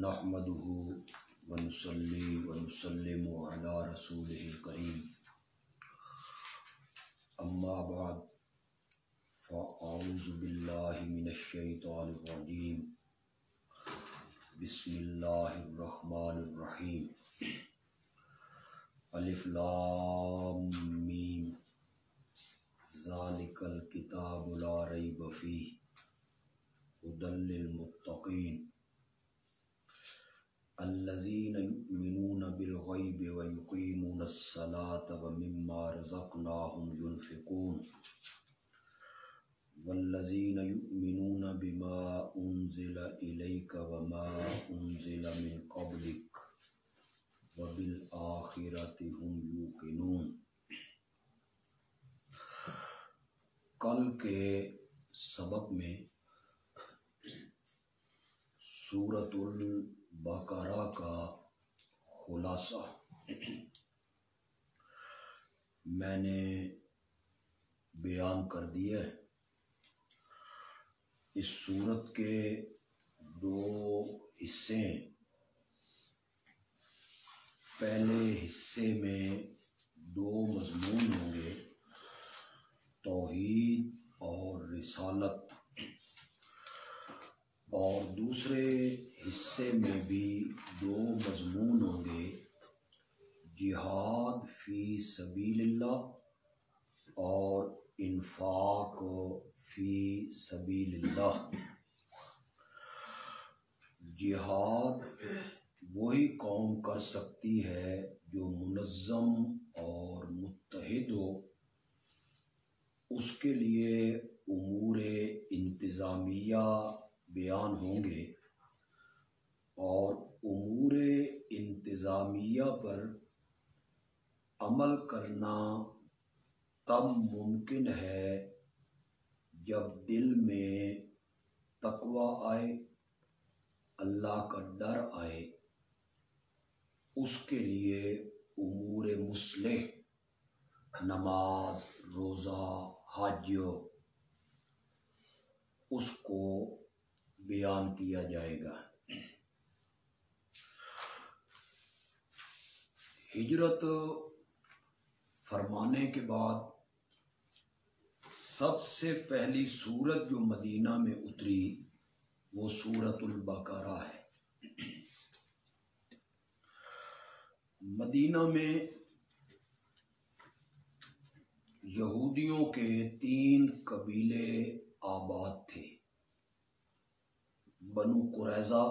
نحمده ونصلي ونسلم على رسوله الكريم. أما بعد، فأعوذ بالله من الشيطان الرجيم. بسم الله الرحمن الرحيم. الف لام میم ذالک الكتاب لا ریب فیہ هدى للمتقین الذين يؤمنون بالغيب ويقيمون الصلاة ومما رزقناهم ينفقون. والذين يؤمنون بما أنزل إليك وما أنزل من قبلك وبالآخرة هم يوقنون. کل کے سبق میں سورت البقرہ کا خلاصہ۔ میں نے بیان کر دیا ہے۔ اس سورت کے دو حصے پہلے حصے میں دو مضمون ہوں گے۔ توحید اور رسالت۔ اور دوسرے حصے میں بھی دو مضمون ہوں گے۔ جہاد فی سبیل اللہ اور انفاق فی سبیل اللہ۔ جہاد وہی قوم کر سکتی ہے جو منظم اور متحد ہو۔ اس کے لیے امور انتظامیہ بیان ہوں گے اور امور انتظامیہ پر عمل کرنا تب ممکن ہے جب دل میں تقوی آئے، اللہ کا ڈر آئے۔ اس کے لیے امور مسلح نماز، روزہ، حج، اس کو بیان کیا جائے گا۔ ہجرت فرمانے کے بعد سب سے پہلی سورت جو مدینہ میں اتری وہ سورت البقرہ ہے۔ مدینہ میں یہودیوں کے تین قبیلے آباد تھے۔ بنو قریضہ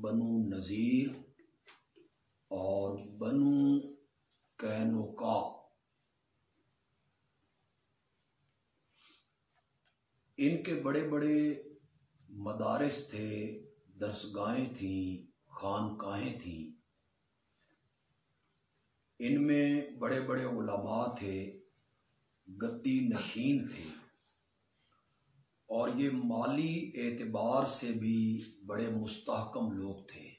بنو نذیر اور بنو کینوکا۔ ان کے بڑے بڑے مدارس تھے دسگاہیں تھیں، خانقاہیں تھیں۔ ان میں بڑے بڑے علماء تھے گدی نشین تھے۔ اور یہ مالی اعتبار سے بھی بڑے مستحکم لوگ تھے۔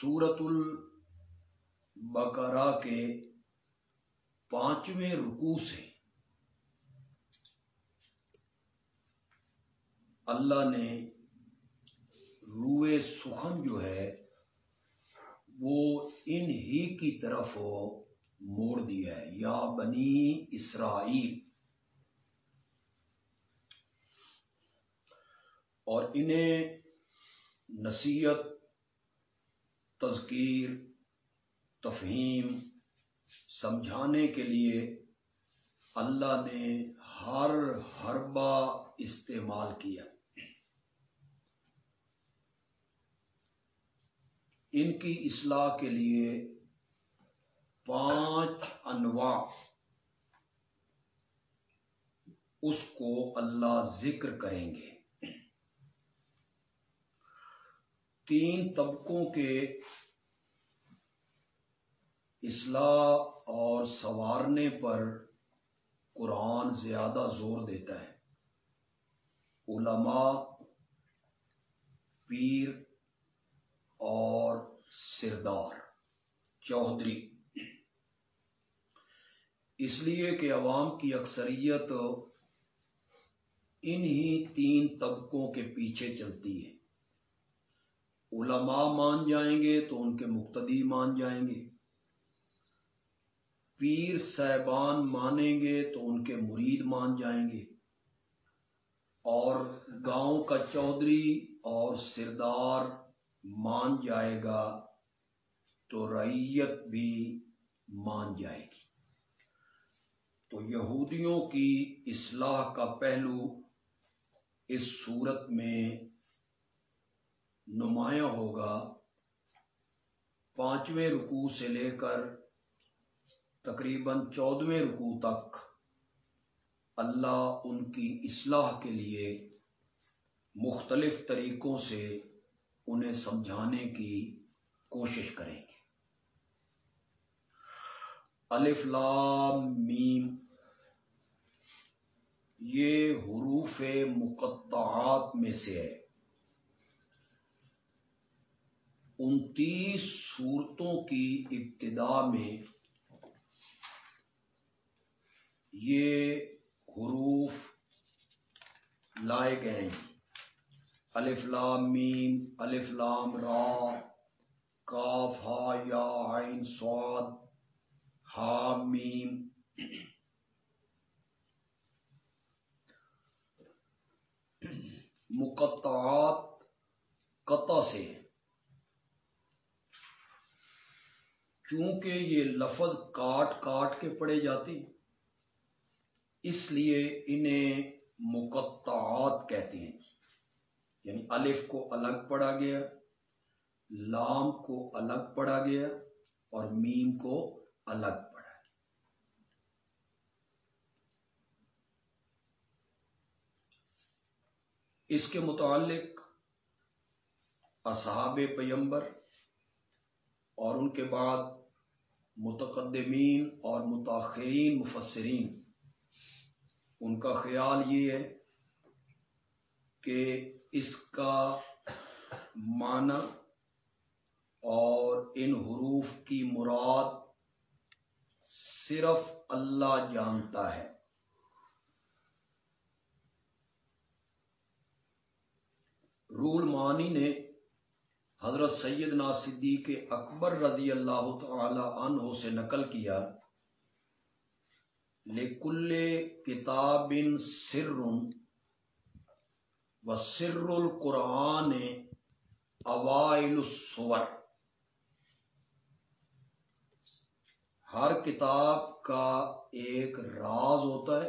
سورت البقرہ کے پانچویں رکوع سے اللہ نے روئے سخن جو ہے وہ ان ہی کی طرف موڑ دیا ہے۔ یا بنی اسرائیل۔ اور انہیں نصیحت، تذکیر، تفہیم سمجھانے کے لیے اللہ نے ہر حربہ استعمال کیا۔ ان کی اصلاح کے لیے پانچ انواع۔ اس کو اللہ ذکر کریں گے۔ تین طبقوں کے اصلاح اور سنوارنے پر قرآن زیادہ زور دیتا ہے۔ علماء، پیر اور سردار۔ چودھری۔ اس لیے کہ عوام کی اکثریت انہی تین طبقوں کے پیچھے چلتی ہے۔ علماء مان جائیں گے تو ان کے مقتدی مان جائیں گے۔ پیر صاحبان مانیں گے تو ان کے مرید مان جائیں گے۔ اور گاؤں کا چودھری اور سردار مان جائے گا تو ریت بھی مان جائے گی۔ تو یہودیوں کی اصلاح کا پہلو اس صورت میں نمایاں ہوگا۔ پانچویں رکوع سے لے کر تقریباً چودویں رکوع تک اللہ ان کی اصلاح کے لیے مختلف طریقوں سے انہیں سمجھانے کی کوشش کریں گے۔ الف لام میم۔ یہ حروف مقطعات میں سے ہے۔ انتیس صورتوں کی ابتدا میں یہ حروف لائے گئے ہیں۔ الف لام میم، الف لام را، کاف، ہا، یا، عین، سواد ہا میم. مقطعات قطع سے۔ چونکہ یہ لفظ کاٹ کاٹ کے پڑے جاتے، اس لیے انہیں مقطعات کہتے ہیں۔ یعنی الف کو الگ پڑھا گیا، لام کو الگ پڑھا گیا اور میم کو الگ پڑھا گیا اس کے متعلق اصحاب پیمبر اور ان کے بعد متقدمین اور متاخرین، مفسرین، ان کا خیال یہ ہے کہ اس کا معنی اور ان حروف کی مراد صرف اللہ جانتا ہے۔ رول مانی نے حضرت سیدنا صدیق اکبر رضی اللہ تعالی عنہ سے نقل کیا، لکل کتاب سر و سر القرآن اوائل الصور۔ ہر کتاب کا ایک راز ہوتا ہے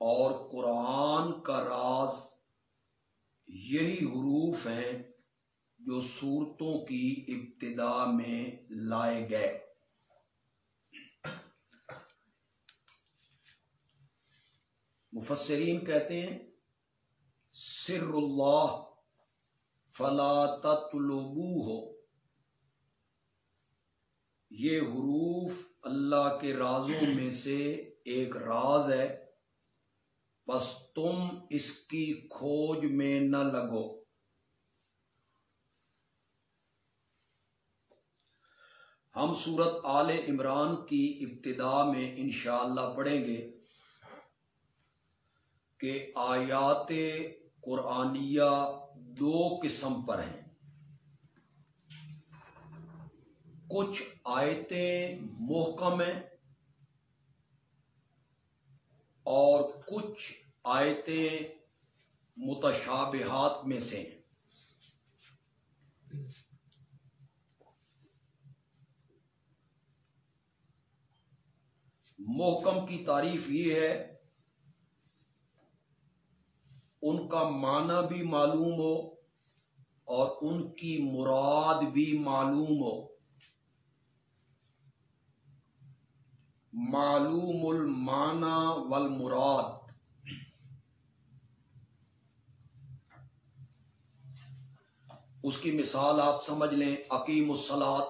اور قرآن کا راز یہی حروف ہیں جو صورتوں کی ابتدا میں لائے گئے۔ مفسرین کہتے ہیں، سر اللہ فلا تطلبو ہو یہ حروف اللہ کے رازوں میں سے ایک راز ہے۔ بس تم اس کی کھوج میں نہ لگو۔ ہم صورت آل عمران کی ابتدا میں انشاءاللہ پڑھیں گے کہ آیات قرآنیہ دو قسم پر ہیں۔ کچھ آیتیں محکم ہیں اور کچھ آیتیں متشابہات میں سے ہیں۔ محکم کی تعریف یہ ہے، ان کا معنی بھی معلوم ہو اور ان کی مراد بھی معلوم ہو۔ معلوم المانا والمراد. اس کی مثال آپ سمجھ لیں عقیم السلات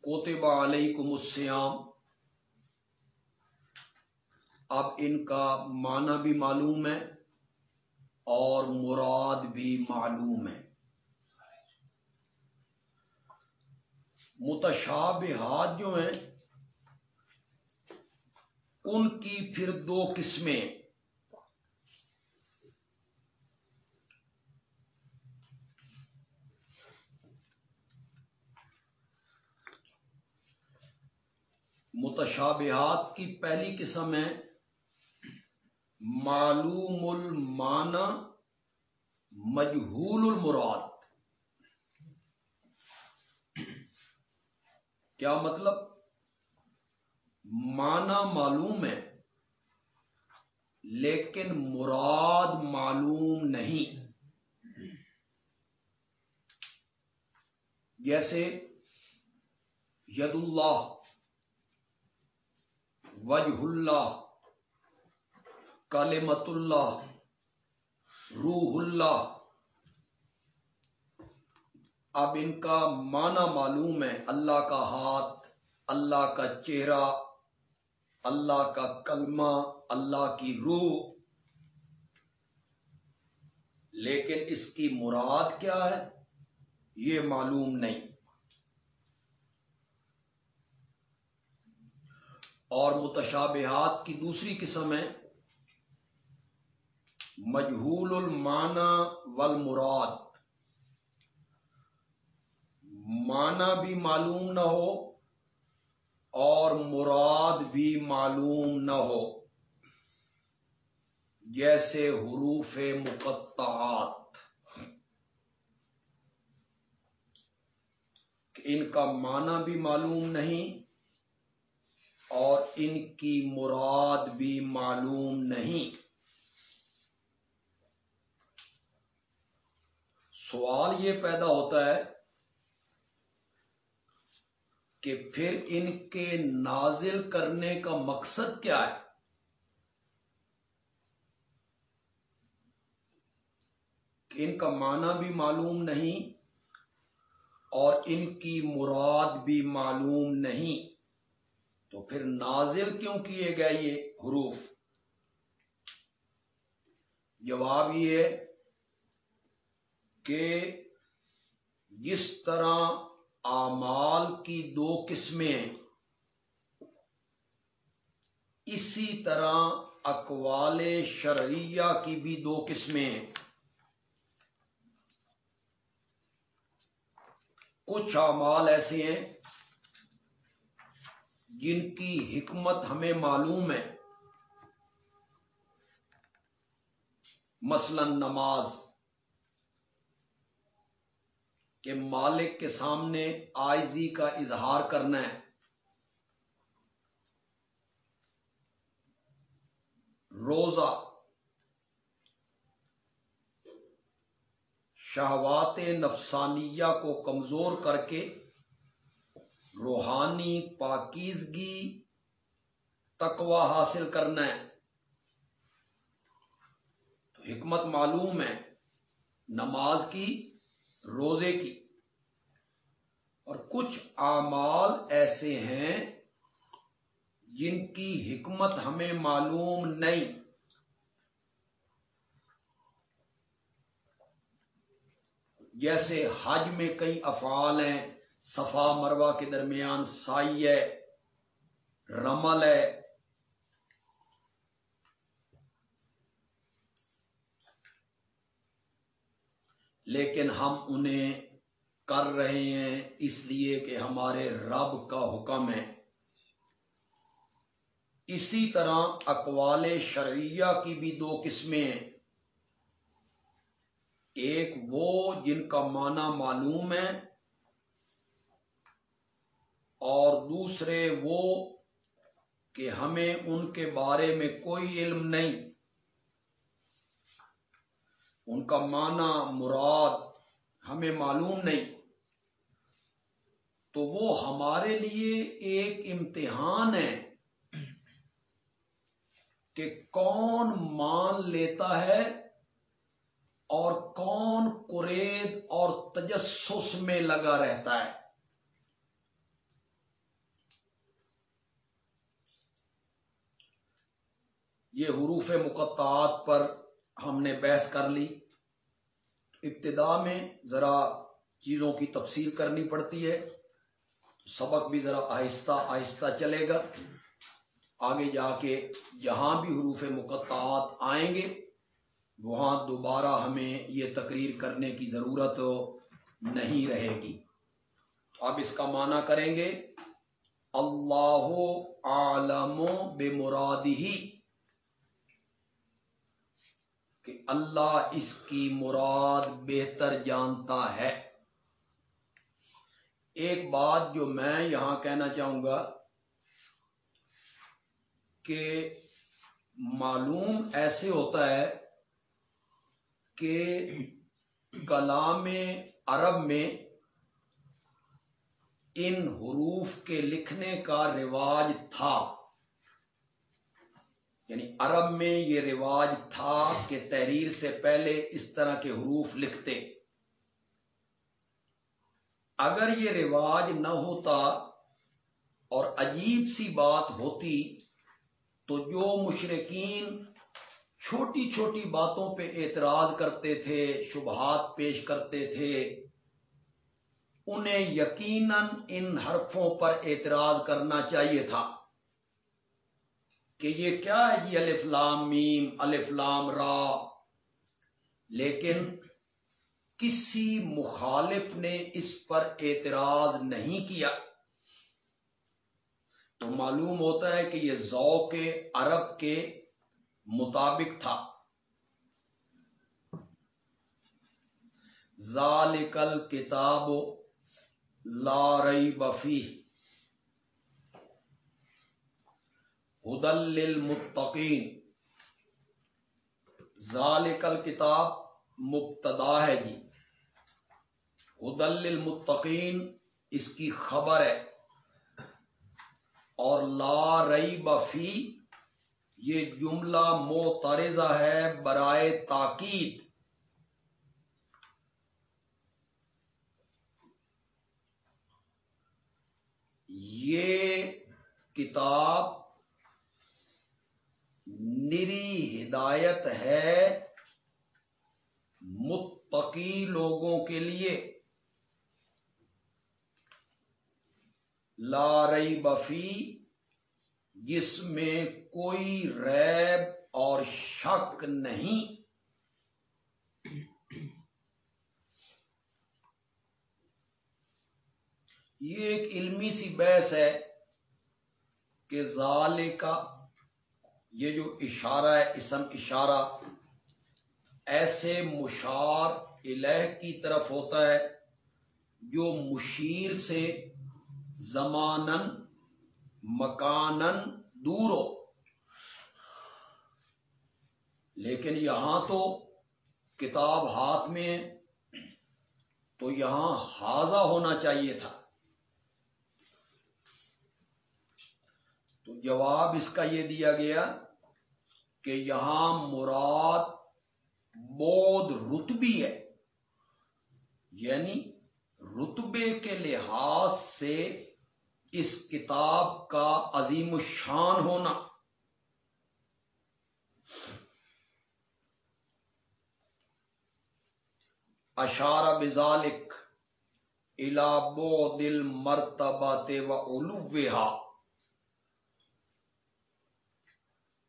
کوتبہ علیکم السیام اب ان کا معنی بھی معلوم ہے اور مراد بھی معلوم ہے۔ متشابہات جو ہیں، ان کی پھر دو قسمیں۔ متشابہات کی پہلی قسم ہے، معلوم المانا مجہول المراد۔ کیا مطلب؟ مانا معلوم ہے، لیکن مراد معلوم نہیں۔ جیسے ید اللہ وجہ اللہ کالمت اللہ، روح اللہ۔ اب ان کا معنی معلوم ہے۔ اللہ کا ہاتھ، اللہ کا چہرہ، اللہ کا کلمہ، اللہ کی روح۔ لیکن اس کی مراد کیا ہے؟ یہ معلوم نہیں۔ اور متشابہات کی دوسری قسم ہے۔ مجہول المانا والمراد۔ مانا بھی معلوم نہ ہو اور مراد بھی معلوم نہ ہو۔ جیسے حروف مقطعات۔ ان کا معنی بھی معلوم نہیں اور ان کی مراد بھی معلوم نہیں۔ سوال یہ پیدا ہوتا ہے کہ پھر ان کے نازل کرنے کا مقصد کیا ہے؟ کہ ان کا معنی بھی معلوم نہیں اور ان کی مراد بھی معلوم نہیں۔ تو پھر نازل کیوں کیے گئے یہ حروف؟ جواب یہ کہ جس طرح اعمال کی دو قسمیں اسی طرح اقوال شرعیہ کی بھی دو قسمیں کچھ اعمال ایسے ہیں جن کی حکمت ہمیں معلوم ہے۔ مثلا نماز۔ کہ مالک کے سامنے آئزی کا اظہار کرنا ہے۔ روزہ۔ شہوات نفسانیہ کو کمزور کر کے روحانی پاکیزگی تقوا حاصل کرنا ہے۔ تو حکمت معلوم ہے، نماز کی روزے کی۔ اور کچھ اعمال ایسے ہیں جن کی حکمت ہمیں معلوم نہیں۔ جیسے حج میں کئی افعال ہیں، صفا مروا کے درمیان سائی ہے، رمل ہے لیکن ہم انہیں کر رہے ہیں اس لیے کہ ہمارے رب کا حکم ہے۔ اسی طرح اقوال شرعیہ کی بھی دو قسمیں ہیں۔ ایک وہ جن کا معنی معلوم ہے اور دوسرے وہ کہ ہمیں ان کے بارے میں کوئی علم نہیں۔ ان کا معنی مراد ہمیں معلوم نہیں۔ تو وہ ہمارے لیے ایک امتحان ہے کہ کون مان لیتا ہے اور کون قرید اور تجسس میں لگا رہتا ہے۔ یہ حروف مقطعات پر ہم نے بحث کر لی۔ ابتدا میں ذرا چیزوں کی تفصیل کرنی پڑتی ہے۔ سبق بھی ذرا آہستہ آہستہ چلے گا۔ آگے جا کے جہاں بھی حروف مقطعات آئیں گے، وہاں دوبارہ ہمیں یہ تقریر کرنے کی ضرورت نہیں رہے گی۔ اب اس کا معنی کریں گے، اللہ عالم بے مرادی کہ اللہ اس کی مراد بہتر جانتا ہے۔ ایک بات جو میں یہاں کہنا چاہوں گا کہ معلوم ایسے ہوتا ہے کہ کلام عرب میں ان حروف کے لکھنے کا رواج تھا۔ یعنی عرب میں یہ رواج تھا کہ تحریر سے پہلے اس طرح کے حروف لکھتے۔ اگر یہ رواج نہ ہوتا اور عجیب سی بات ہوتی تو جو مشرقین چھوٹی چھوٹی باتوں پہ اعتراض کرتے تھے، شبہات پیش کرتے تھے، انہیں یقیناً ان حرفوں پر اعتراض کرنا چاہیے تھا۔ کہ یہ کیا ہے جی الف لام میم، الف لام را؟ لیکن کسی مخالف نے اس پر اعتراض نہیں کیا۔ تو معلوم ہوتا ہے کہ یہ ذوق عرب کے مطابق تھا۔ ذالکل کتاب لا ریب بفی ہدل للمتقین۔ ذالکل کتاب مبتدا ہے جی۔ ہدل للمتقین، اس کی خبر ہے۔ اور لا رئی بفی یہ جملہ موترزہ ہے برائے تاکید۔ یہ کتاب نری ہدایت ہے متقی لوگوں کے لیے۔ لارئی بفی جس میں کوئی ریب اور شک نہیں۔ یہ ایک علمی سی بحث ہے کہ ظال کا یہ جو اشارہ ہے، اسم اشارہ، ایسے مشار الہ کی طرف ہوتا ہے جو مشیر سے زمانن مکانن دور ہو۔ لیکن یہاں تو کتاب ہاتھ میں تو یہاں حاضہ ہونا چاہیے تھا۔ تو جواب اس کا یہ دیا گیا کہ یہاں مراد بود رتبی ہے۔ یعنی رتبے کے لحاظ سے اس کتاب کا عظیم الشان ہونا۔ اشارہ بزالک الابو دل مرتبات و الوحا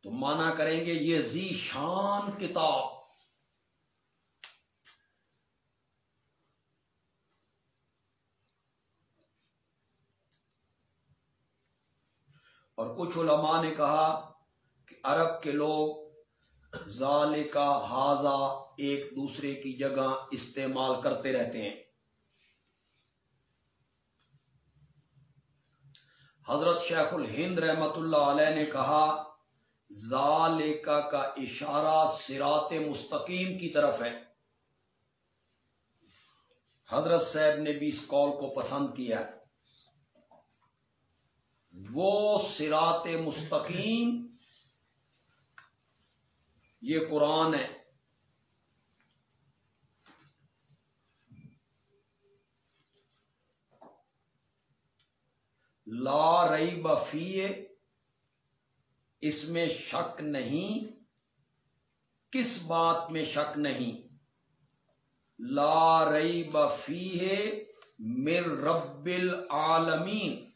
تو مانا کریں گے یہ زی شان کتاب۔ اور کچھ علماء نے کہا کہ عرب کے لوگ ظال کا حاضہ ایک دوسرے کی جگہ استعمال کرتے رہتے ہیں۔ حضرت شیخ الہند رحمت اللہ علیہ نے کہا ذالکا کا اشارہ سرات مستقیم کی طرف ہے۔ حضرت صاحب نے بھی اس کال کو پسند کیا۔ وہ سرات مستقیم، یہ قرآن ہے۔ لا رئی بفیے اس میں شک نہیں۔ کس بات میں شک نہیں؟ لا رئی بفی ہے مر رب العالمین۔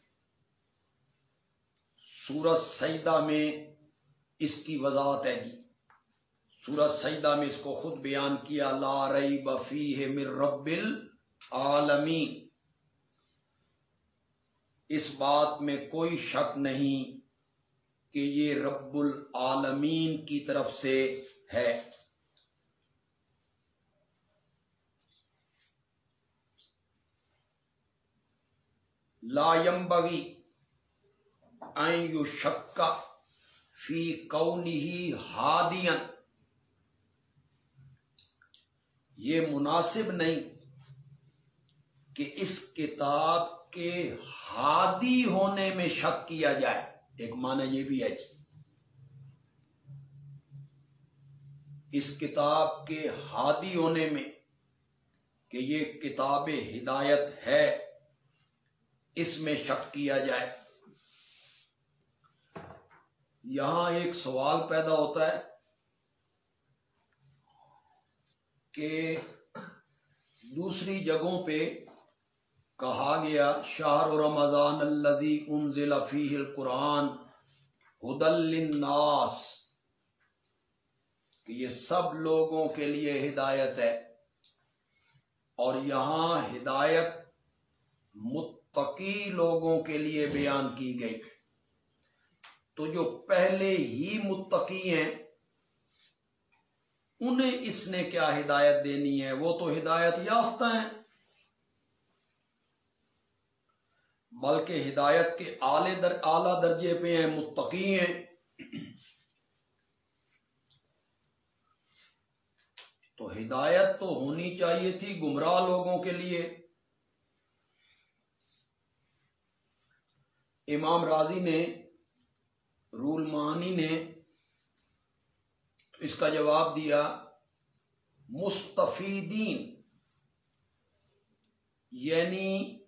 سورت سیدہ میں اس کی وضاحت ہے جی۔ سورت سیدہ میں اس کو خود بیان کیا، لا رئی بفی ہے مر رب العالمین۔ اس بات میں کوئی شک نہیں۔ کہ یہ رب العالمین کی طرف سے ہے۔ لا ينبغي ان يشك فی كونه ہادین یہ مناسب نہیں کہ اس کتاب کے ہادی ہونے میں شک کیا جائے۔ ایک معنی یہ بھی ہے جی۔ اس کتاب کے ہادی ہونے میں کہ یہ کتاب ہدایت ہے، اس میں شک کیا جائے۔ یہاں ایک سوال پیدا ہوتا ہے کہ دوسری جگہوں پہ کہا گیا شاہر رمضان الزی انزل فیہ القرآن ہدل للناس، کہ یہ سب لوگوں کے لیے ہدایت ہے۔ اور یہاں ہدایت متقی لوگوں کے لیے بیان کی گئی۔ تو جو پہلے ہی متقی ہیں، انہیں اس نے کیا ہدایت دینی ہے؟ وہ تو ہدایت یافتہ ہیں۔ بلکہ ہدایت کے اعلی درجے پہ ہیں، متقی ہیں۔ تو ہدایت تو ہونی چاہیے تھی گمراہ لوگوں کے لیے۔ امام راضی نے، رول مانی نے اس کا جواب دیا، مستفیدین یعنی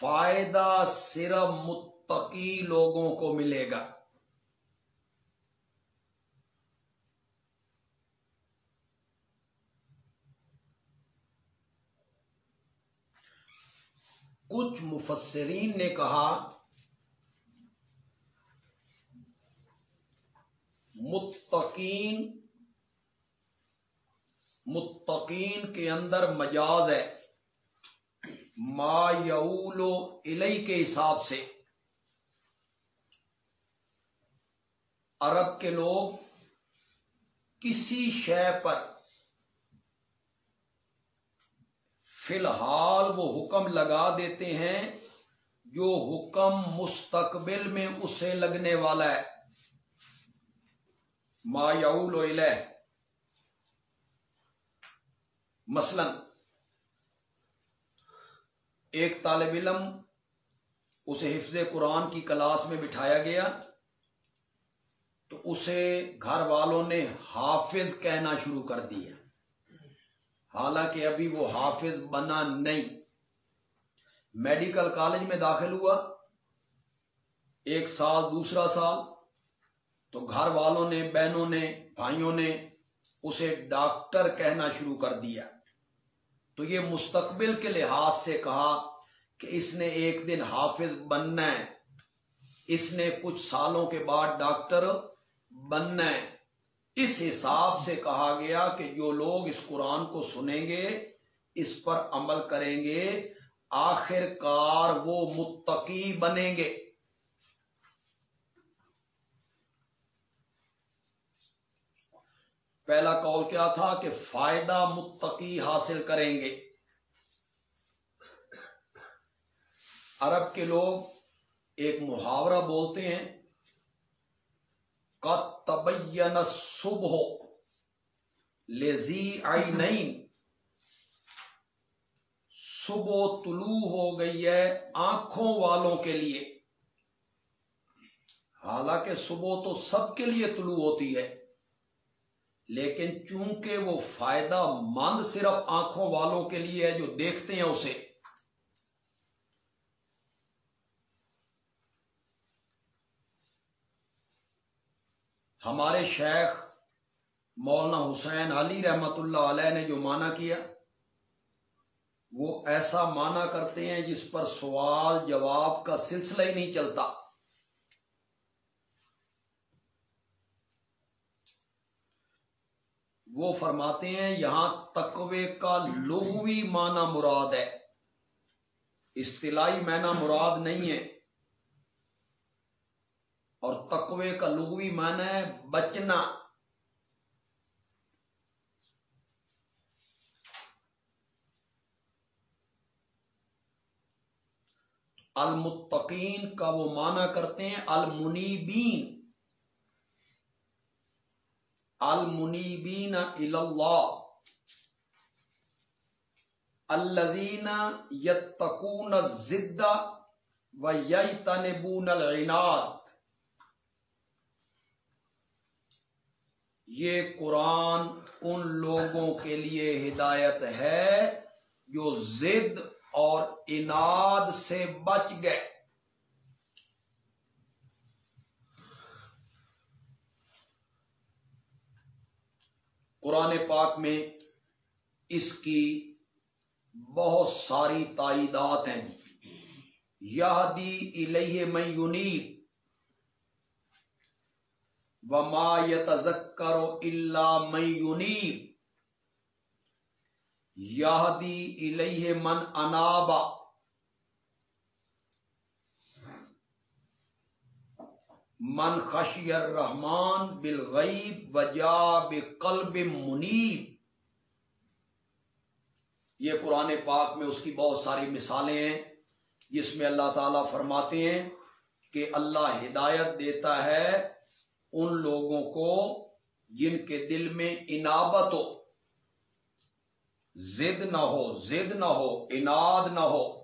فائدہ صرف متقی لوگوں کو ملے گا۔ کچھ مفسرین نے کہا، متقین متقین کے اندر مجاز ہے۔ ما یولو الئی کے حساب سے۔ عرب کے لوگ کسی شے پر فی الحال وہ حکم لگا دیتے ہیں جو حکم مستقبل میں اسے لگنے والا ہے۔ ما یعول الیہ۔ مثلا ایک طالب علم اسے حفظ قرآن کی کلاس میں بٹھایا گیا تو اسے گھر والوں نے حافظ کہنا شروع کر دیا۔ حالانکہ ابھی وہ حافظ بنا نہیں۔ میڈیکل کالج میں داخل ہوا۔ ایک سال دوسرا سال تو گھر والوں نے، بہنوں نے، بھائیوں نے اسے ڈاکٹر کہنا شروع کر دیا۔ تو یہ مستقبل کے لحاظ سے کہا کہ اس نے ایک دن حافظ بننا ہے۔ اس نے کچھ سالوں کے بعد ڈاکٹر بننا ہے۔ اس حساب سے کہا گیا کہ جو لوگ اس قرآن کو سنیں گے، اس پر عمل کریں گے آخر کار وہ متقی بنیں گے۔ پہلا قول کیا تھا کہ فائدہ متقی حاصل کریں گے۔ عرب کے لوگ ایک محاورہ بولتے ہیں کا تبین صبح لیزی آئی نہیں صبح طلوع ہو گئی ہے آنکھوں والوں کے لیے۔ حالانکہ صبح تو سب کے لیے طلوع ہوتی ہے۔ لیکن چونکہ وہ فائدہ مند صرف آنکھوں والوں کے لیے ہے جو دیکھتے ہیں اسے، ہمارے شیخ مولانا حسین علی رحمت اللہ علیہ نے جو مانا کیا، وہ ایسا مانا کرتے ہیں جس پر سوال جواب کا سلسلہ ہی نہیں چلتا۔ وہ فرماتے ہیں، یہاں تقوی کا لغوی معنی مراد ہے۔ اصطلاحی معنی مراد نہیں ہے۔ اور تقوی کا لغوی معنی ہے بچنا۔ المتقین کا وہ معنی کرتے ہیں، المنیبین۔ المنیبین اللہ الزین یتقون زدہ و یئی تنبون العناد. یہ قرآن ان لوگوں کے لیے ہدایت ہے جو زد اور اناد سے بچ گئے۔ قرآن پاک میں اس کی بہت ساری تائیدات ہیں جی۔ یہ دی الہ میں یونیب وما یتذکر الا من یونیب یہدی الیہ من انابا من خشی الرحمان بالغیب وجا بقلب منیب. یہ قرآن پاک میں اس کی بہت ساری مثالیں ہیں، جس میں اللہ تعالی فرماتے ہیں کہ اللہ ہدایت دیتا ہے ان لوگوں کو جن کے دل میں انابت ہو۔ زد نہ ہو، زد نہ ہو، اناد نہ ہو۔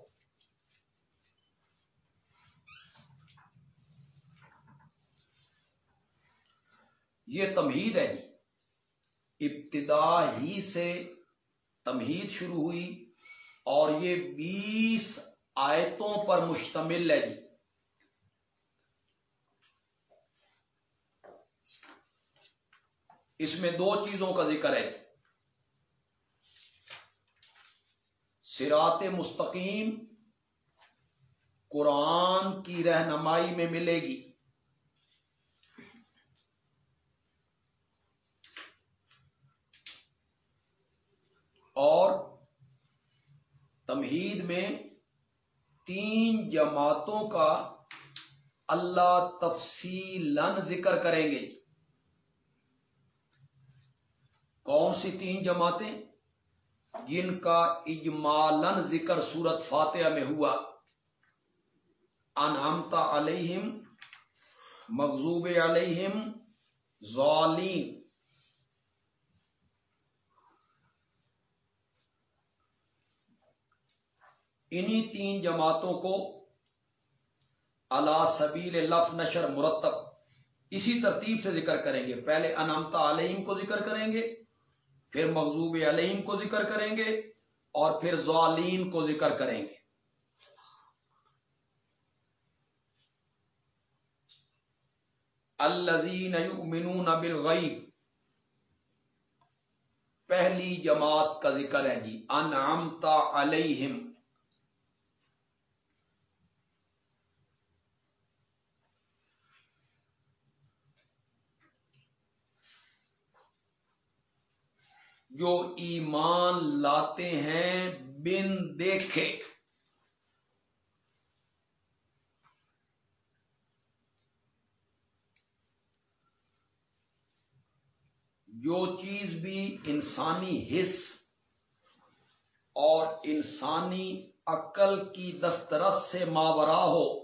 یہ تمہید ہے جی۔ ابتدا ہی سے تمہید شروع ہوئی اور یہ بیس آیتوں پر مشتمل ہے جی۔ اس میں دو چیزوں کا ذکر ہے جی۔ سرات مستقیم قرآن کی رہنمائی میں ملے گی۔ اور تمہید میں تین جماعتوں کا اللہ تفصیل ذکر کریں گے۔ کون سی تین جماعتیں؟ جن کا اجمالن ذکر سورت فاتحہ میں ہوا۔ انعمتا علیہم مغزوب علیہم، ظالین۔ انہی تین جماعتوں کو اللہ سبیل لف نشر مرتب اسی ترتیب سے ذکر کریں گے۔ پہلے انامتا علیہم کو ذکر کریں گے، پھر مغزوب علیم کو ذکر کریں گے اور پھر ظالین کو ذکر کریں گے۔ الزین یؤمنون بالغیب۔ پہلی جماعت کا ذکر ہے جی انعمتا علیہم۔ جو ایمان لاتے ہیں بن دیکھے۔ جو چیز بھی انسانی حص اور انسانی عقل کی دسترس سے ماورا ہو،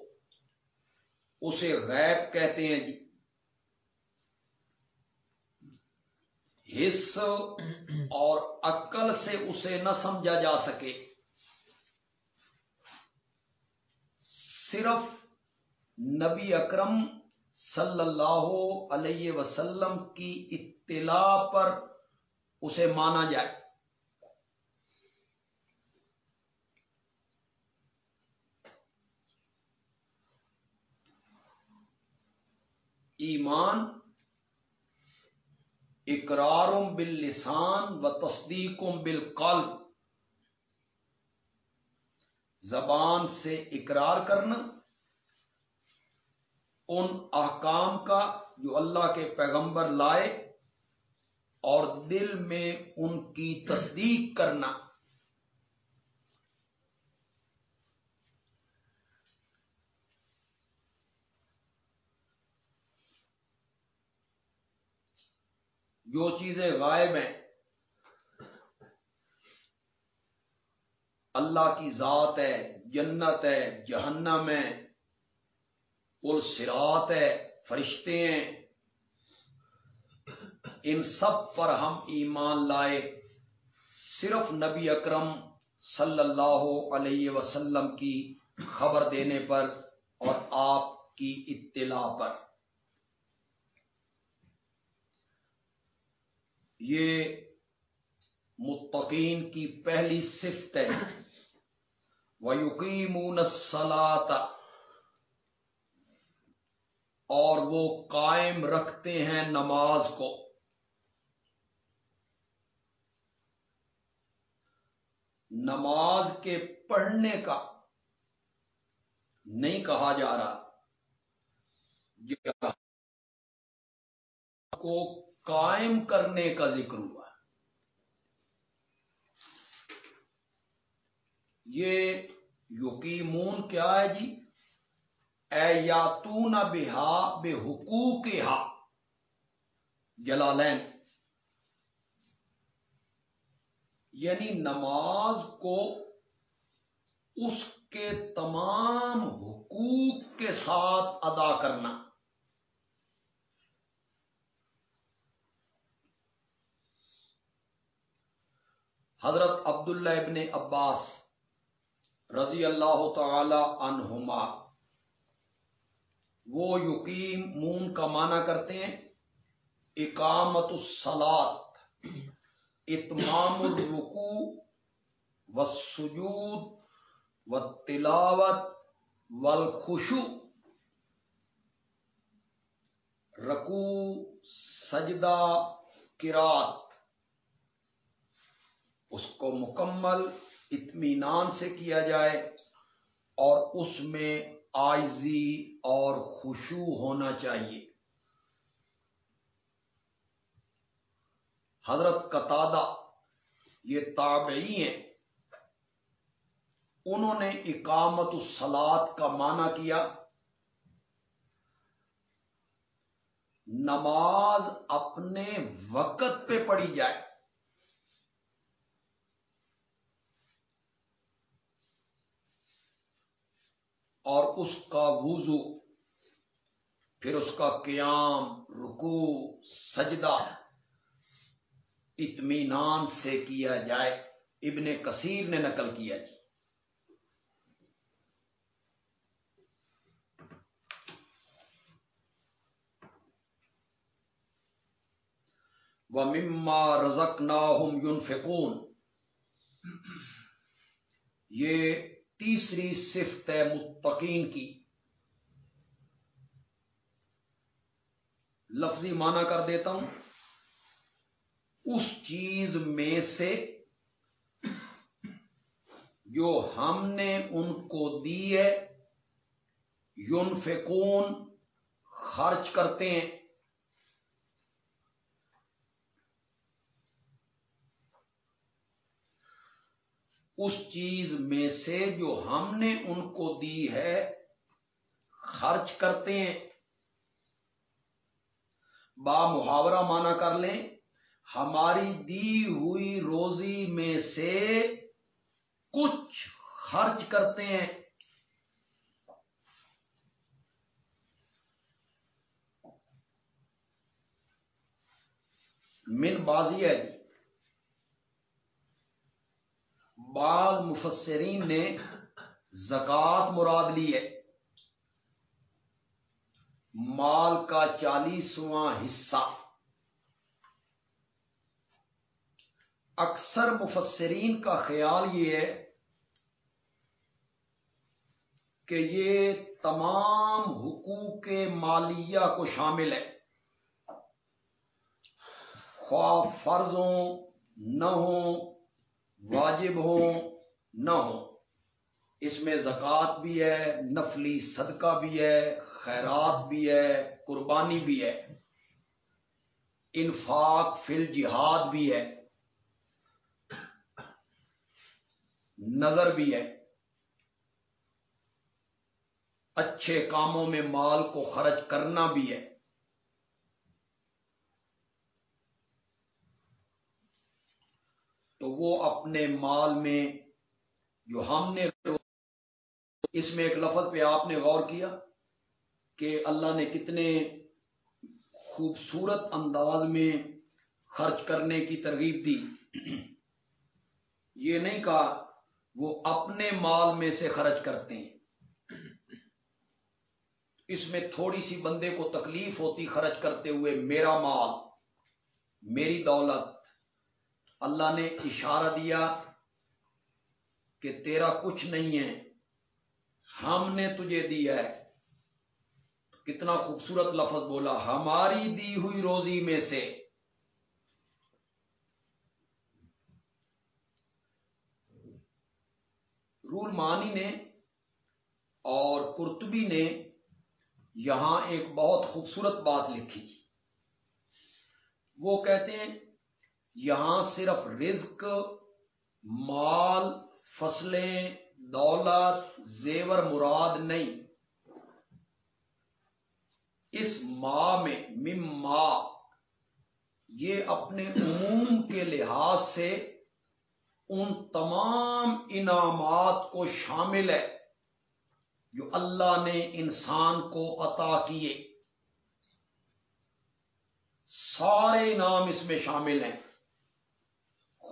اسے غیب کہتے ہیں جی۔ حص اور عقل سے اسے نہ سمجھا جا سکے۔ صرف نبی اکرم صلی اللہ علیہ وسلم کی اطلاع پر اسے مانا جائے۔ ایمان اقرار باللسان و تصدیق بالقلب۔ زبان سے اقرار کرنا، ان احکام کا جو اللہ کے پیغمبر لائے، اور دل میں ان کی تصدیق کرنا۔ جو چیزیں غائب ہیں، اللہ کی ذات ہے، جنت ہے، جہنم ہے پل سرات ہے، فرشتے ہیں۔ ان سب پر ہم ایمان لائے، صرف نبی اکرم صلی اللہ علیہ وسلم کی خبر دینے پر اور آپ کی اطلاع پر۔ یہ متقین کی پہلی صفت ہے۔ وہ یقین اور وہ قائم رکھتے ہیں نماز کو۔ نماز کے پڑھنے کا نہیں کہا جا رہا۔ کو قائم کرنے کا ذکر ہوا یہ یقیمون کیا ہے جی؟ اے یاتون بہا بے حقوق ہا۔ جلالین۔ یعنی نماز کو اس کے تمام حقوق کے ساتھ ادا کرنا۔ حضرت عبداللہ ابن عباس رضی اللہ تعالی عنہما وہ یقین مون کا معنی کرتے ہیں اقامت السلات اتمام الرکو و سجود و تلاوت والخشو رکو سجدہ کرات اس کو مکمل اطمینان سے کیا جائے اور اس میں آئزی اور خوشو ہونا چاہیے۔ حضرت قطادہ یہ تابعی ہیں۔ انہوں نے اقامت السلاد کا معنی کیا۔ نماز اپنے وقت پہ پڑی جائے۔ اور اس کا وضو، پھر اس کا قیام رکو سجدہ اطمینان سے کیا جائے۔ ابن کثیر نے نقل کیا جی۔ وہ مما رزک نا یون یہ تیسری صفت ہے متقین کی۔ لفظی معنی کر دیتا ہوں۔ اس چیز میں سے جو ہم نے ان کو دی ہے یونفکون خرچ کرتے ہیں۔ اس چیز میں سے جو ہم نے ان کو دی ہے، خرچ کرتے ہیں۔ با محاورہ مانا کر لیں، ہماری دی ہوئی روزی میں سے کچھ خرچ کرتے ہیں۔ من بازی ہے جی۔ بعض مفسرین نے زکات مراد لی ہے۔ مال کا چالیسواں حصہ۔ اکثر مفسرین کا خیال یہ ہے کہ یہ تمام حقوق مالیہ کو شامل ہے۔ خواہ فرضوں، نہ ہوں واجب ہو نہ ہو اس میں زکوٰۃ بھی ہے، نفلی صدقہ بھی ہے، خیرات بھی ہے، قربانی بھی ہے۔ انفاق فل جہاد بھی ہے۔ نظر بھی ہے۔ اچھے کاموں میں مال کو خرچ کرنا بھی ہے۔ تو وہ اپنے مال میں جو ہم نے اس میں ایک لفظ پہ آپ نے غور کیا کہ اللہ نے کتنے خوبصورت انداز میں خرچ کرنے کی ترغیب دی۔ یہ نہیں کہا وہ اپنے مال میں سے خرچ کرتے ہیں۔ اس میں تھوڑی سی بندے کو تکلیف ہوتی خرچ کرتے ہوئے میرا مال، میری دولت اللہ نے اشارہ دیا کہ تیرا کچھ نہیں ہے، ہم نے تجھے دیا ہے۔ کتنا خوبصورت لفظ بولا، ہماری دی ہوئی روزی میں سے۔ رول مانی نے اور کرتبی نے یہاں ایک بہت خوبصورت بات لکھی وہ کہتے ہیں یہاں صرف رزق، مال، فصلیں، دولت، زیور، مراد نہیں۔ اس ماں میں مم ماں یہ اپنے عموم کے لحاظ سے ان تمام انعامات کو شامل ہے جو اللہ نے انسان کو عطا کیے۔ سارے انعام اس میں شامل ہیں۔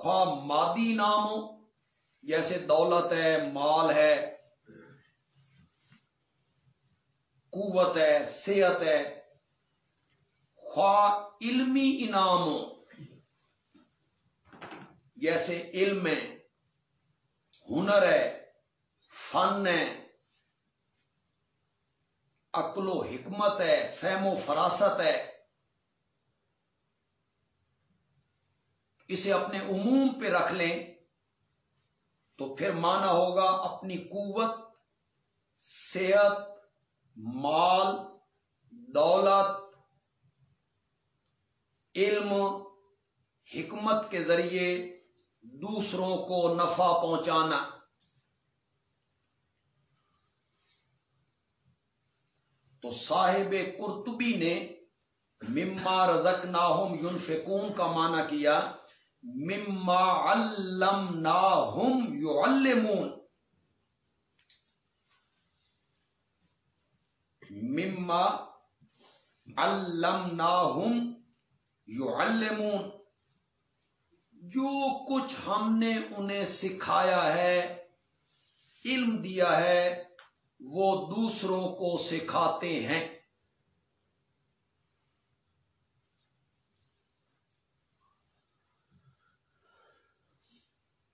خواہ مادی انعام ہو، جیسے دولت ہے، مال ہے، قوت ہے، صحت ہے، خواہ علمی انعام ہو، جیسے علم ہے، ہنر ہے، فن ہے، عقل و حکمت ہے، فہم و فراست ہے اسے اپنے عموم پہ رکھ لیں، تو پھر مانا ہوگا اپنی قوت، صحت، مال، دولت، علم، حکمت کے ذریعے دوسروں کو نفع پہنچانا۔ تو صاحب قرطبی نے مما رزق ناہم یون کا معنی کیا۔ مما علم ناہم یو مما علم ناہم یو جو کچھ ہم نے انہیں سکھایا ہے، علم دیا ہے، وہ دوسروں کو سکھاتے ہیں۔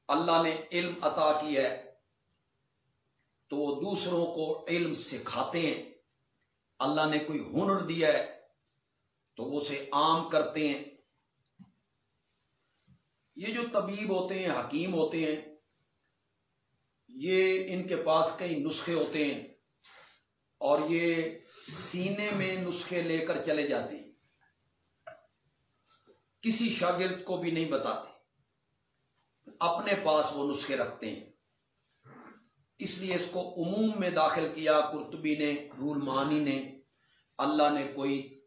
اللہ نے علم عطا کیا ہے، تو وہ دوسروں کو علم سکھاتے ہیں۔ اللہ نے کوئی ہنر دیا ہے، تو اسے عام کرتے ہیں۔ یہ جو طبیب ہوتے ہیں، حکیم ہوتے ہیں، یہ ان کے پاس کئی نسخے ہوتے ہیں اور یہ سینے میں نسخے لے کر چلے جاتے ہیں۔ کسی شاگرد کو بھی نہیں بتاتے۔ اپنے پاس وہ نسخے رکھتے ہیں۔ اس لیے اس کو عموم میں داخل کیا کرتبی نے، رول مانی نے۔ اللہ نے کوئی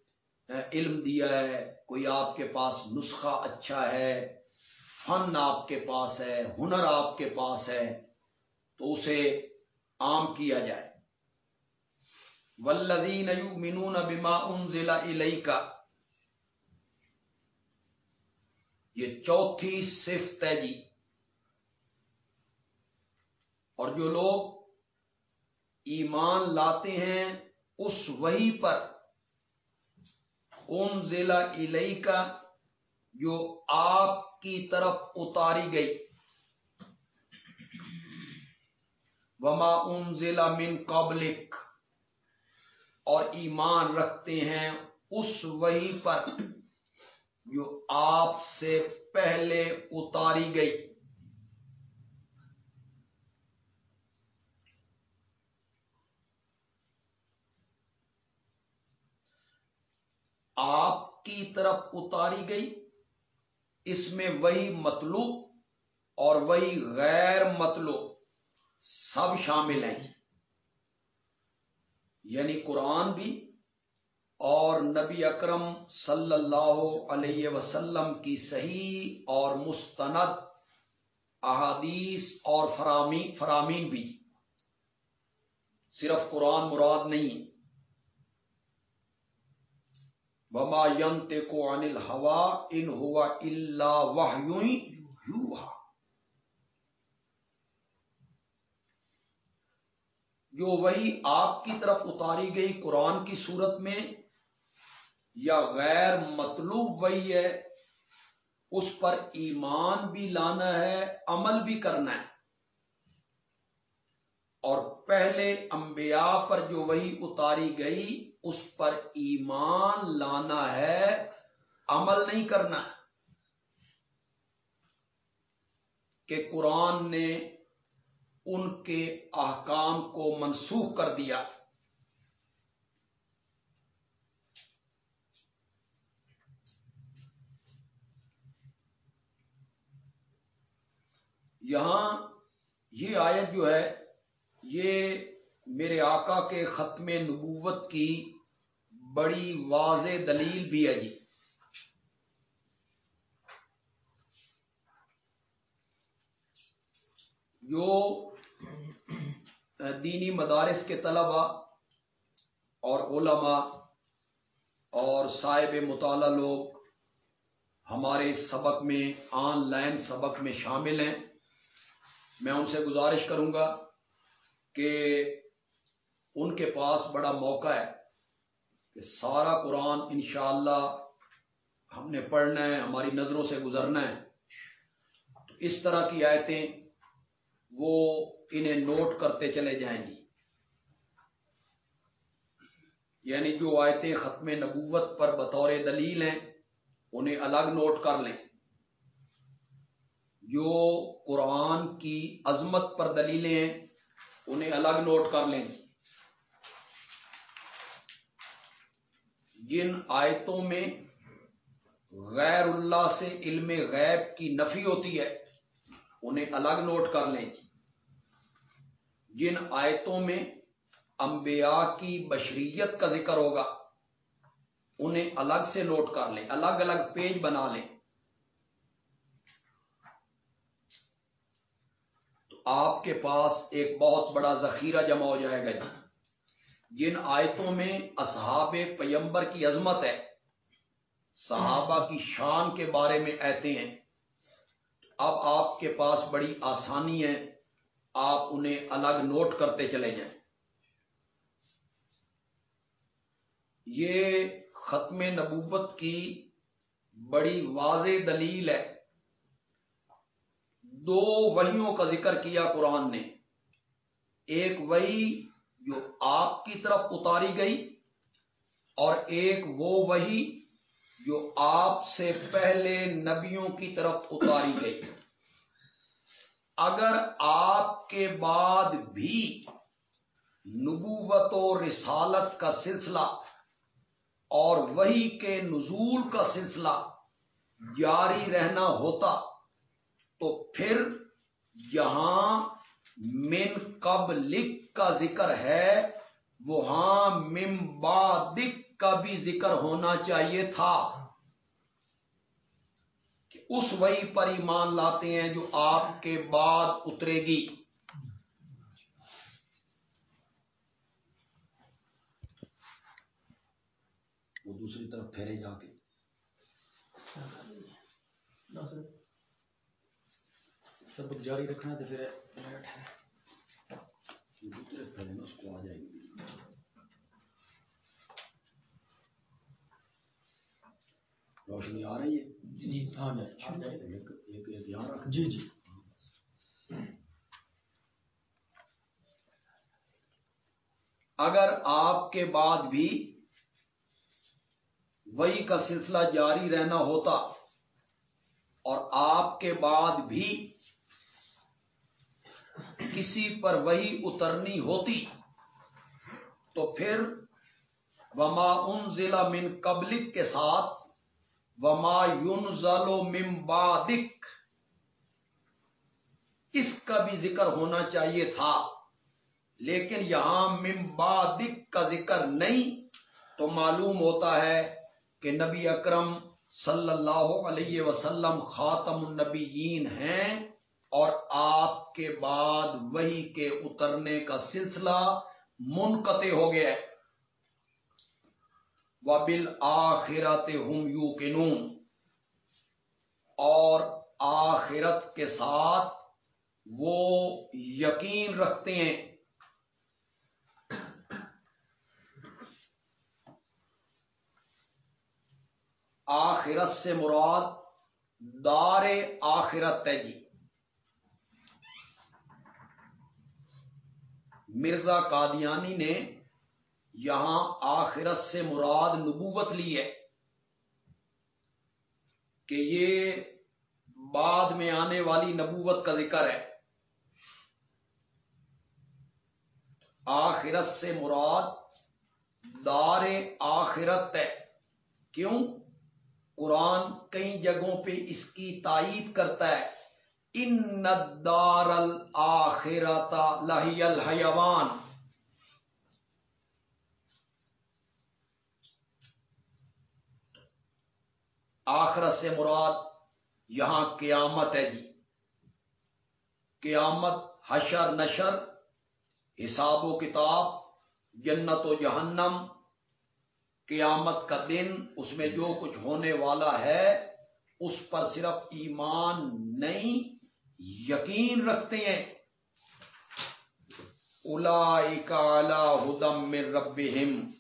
علم دیا ہے، کوئی آپ کے پاس نسخہ اچھا ہے، فن آپ کے پاس ہے، ہنر آپ کے پاس ہے، تو اسے عام کیا جائے۔ ولزین یؤمنون بما انزل الیک یہ چوتھی صفت ہے جی۔ اور جو لوگ ایمان لاتے ہیں اس وہی پر ان ضلع الئی کا جو آپ کی طرف اتاری گئی۔ وما ان ضلع من قبلک۔ اور ایمان رکھتے ہیں اس وہی پر، جو آپ سے پہلے اتاری گئی آپ کی طرف اتاری گئی۔ اس میں وہی مطلوب اور وہی غیر مطلوب سب شامل ہیں۔ یعنی قرآن بھی اور نبی اکرم صلی اللہ علیہ وسلم کی صحیح اور مستند احادیث اور فرامین بھی۔ صرف قرآن مراد نہیں بما ینت کو انل ہوا ان ہوا اللہ واہ جو وہی آپ کی طرف اتاری گئی قرآن کی صورت میں یا غیر مطلوب وہی ہے، اس پر ایمان بھی لانا ہے، عمل بھی کرنا ہے۔ اور پہلے انبیاء پر جو وہی اتاری گئی، اس پر ایمان لانا ہے، عمل نہیں کرنا کہ قرآن نے ان کے احکام کو منسوخ کر دیا۔ یہاں یہ آیت جو ہے یہ میرے آقا کے ختم نبوت کی بڑی واضح دلیل بھی ہے جی۔ جو دینی مدارس کے طلبا اور علماء اور صاحب مطالعہ لوگ ہمارے سبق میں آن لائن سبق میں شامل ہیں، میں ان سے گزارش کروں گا کہ ان کے پاس بڑا موقع ہے کہ سارا قرآن انشاءاللہ ہم نے پڑھنا ہے، ہماری نظروں سے گزرنا ہے۔ تو اس طرح کی آیتیں وہ انہیں نوٹ کرتے چلے جائیں گی یعنی جو آیتیں ختم نبوت پر بطور دلیل ہیں، انہیں الگ نوٹ کر لیں۔ جو قرآن کی عظمت پر دلیلیں ہیں انہیں الگ نوٹ کر لیں جی۔ جن آیتوں میں غیر اللہ سے علم غیب کی نفی ہوتی ہے، انہیں الگ نوٹ کر لیں جی۔ جن آیتوں میں انبیاء کی بشریت کا ذکر ہوگا، انہیں الگ سے نوٹ کر لیں، الگ الگ پیج بنا لیں۔ آپ کے پاس ایک بہت بڑا ذخیرہ جمع ہو جائے گا جی۔ جن آیتوں میں اصحاب پیمبر کی عظمت ہے، صحابہ کی شان کے بارے میں ایتے ہیں۔ اب آپ کے پاس بڑی آسانی ہے، آپ انہیں الگ نوٹ کرتے چلے جائیں۔ یہ ختم نبوت کی بڑی واضح دلیل ہے۔ دو وحیوں کا ذکر کیا قرآن نے۔ ایک وہی جو آپ کی طرف اتاری گئی اور ایک وہ وہی جو آپ سے پہلے نبیوں کی طرف اتاری گئی۔ اگر آپ کے بعد بھی نبوت و رسالت کا سلسلہ اور وہی کے نزول کا سلسلہ جاری رہنا ہوتا تو پھر یہاں من قبل لکھ کا ذکر ہے، وہاں ممبادک کا بھی ذکر ہونا چاہیے تھا۔ کہ اس وہی پر ایمان لاتے ہیں جو آپ کے بعد اترے گی۔ وہ دوسری طرف پھیرے جا کے۔ سبق جاری رکھنا تو پھر اس کو آ جائے۔ گی روشنی آ رہی ہے جی ہاں جی جی۔ اگر آپ کے بعد بھی وہی کا سلسلہ جاری رہنا ہوتا اور آپ کے بعد بھی کسی پر وہی اترنی ہوتی تو پھر وما ان ضلع من قبلک کے ساتھ وما یون ظالو ممبادک اس کا بھی ذکر ہونا چاہیے تھا لیکن یہاں ممبادک کا ذکر نہیں تو معلوم ہوتا ہے کہ نبی اکرم صلی اللہ علیہ وسلم خاتم النبیین ہیں اور آپ کے بعد وہی کے اترنے کا سلسلہ منقطع ہو گیا ہے۔ وبل آخرت ہم یو اور آخرت کے ساتھ وہ یقین رکھتے ہیں۔ آخرت سے مراد دار آخرت ہے جی۔ مرزا قادیانی نے یہاں آخرت سے مراد نبوت لی ہے کہ یہ بعد میں آنے والی نبوت کا ذکر ہے۔ آخرت سے مراد دار آخرت ہے۔ کیوں؟ قرآن کئی جگہوں پہ اس کی تائید کرتا ہے۔ ان دار الآخرت لہی الحیوان آخرت سے مراد یہاں قیامت ہے جی۔ قیامت، حشر، نشر، حساب و کتاب، جنت و جہنم، قیامت کا دن، اس میں جو کچھ ہونے والا ہے، اس پر صرف ایمان نہیں یقین رکھتے ہیں۔ الا ہدم من ربہم۔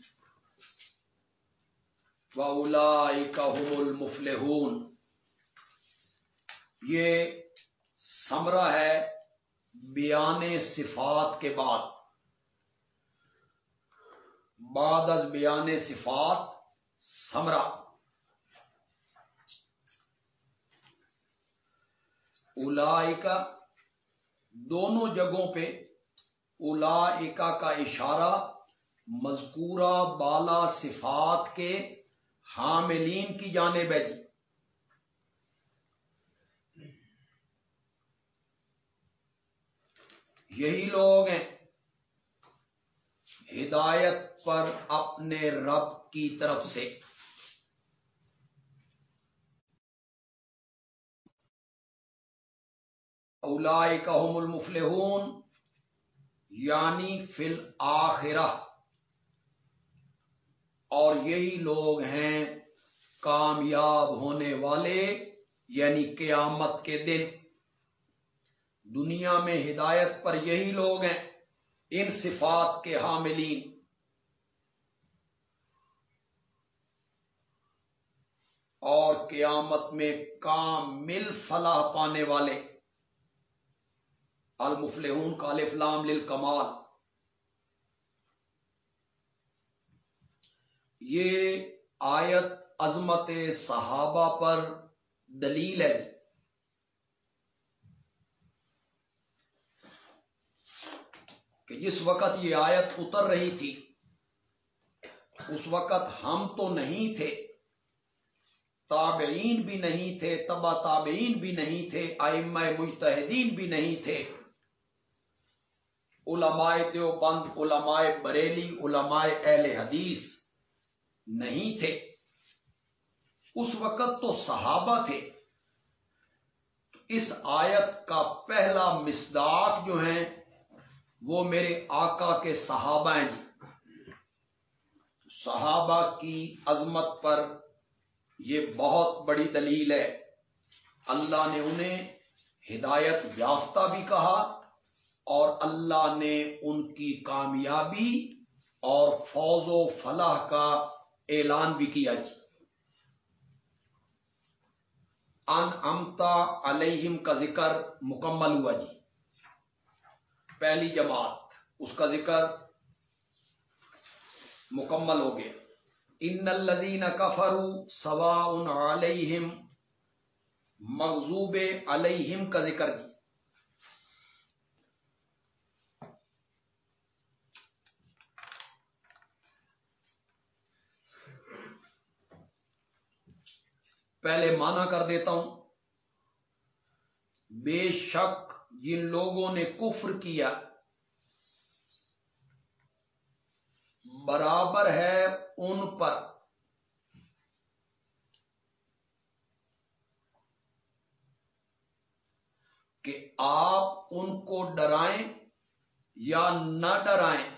و الا المفلحون۔ یہ سمرا ہے بیان صفات کے بعد۔ بعد از بیان صفات سمرا الا دونوں جگہوں پہ الا کا اشارہ مذکورہ بالا صفات کے حاملین کی جانب ہے جی۔ یہی لوگ ہیں۔ ہدایت پر اپنے رب کی طرف سے۔ اولا کام المفلحون یعنی فل آخرہ اور یہی لوگ ہیں کامیاب ہونے والے یعنی قیامت کے دن۔ دنیا میں ہدایت پر یہی لوگ ہیں، ان صفات کے حاملین۔ اور قیامت میں کامل فلاح پانے والے۔ المفلحون کالف لام للکمال۔ یہ آیت عظمت صحابہ پر دلیل ہے۔ کہ جس وقت یہ آیت اتر رہی تھی، اس وقت ہم تو نہیں تھے، تابعین بھی نہیں تھے، تبا تابعین بھی نہیں تھے آئمہ مجتہدین بھی نہیں تھے۔ علماء دیوبند، علماء بریلی، علماء اہل حدیث نہیں تھے۔ اس وقت تو صحابہ تھے۔ اس آیت کا پہلا مصداق جو ہیں، وہ میرے آقا کے صحابہ ہیں جی۔ صحابہ کی عظمت پر یہ بہت بڑی دلیل ہے۔ اللہ نے انہیں ہدایت یافتہ بھی کہا اور اللہ نے ان کی کامیابی اور فوز و فلاح کا اعلان بھی کیا جی۔ ان امتا علیہم کا ذکر مکمل ہوا جی۔ پہلی جماعت، اس کا ذکر مکمل ہو گیا۔ ان الدین کفرو سوا ان علیہم مغزوب علیہم کا ذکر کی پہلے مانا کر دیتا ہوں۔ بے شک جن لوگوں نے کفر کیا، برابر ہے ان پر۔ کہ آپ ان کو ڈرائیں یا نہ ڈرائیں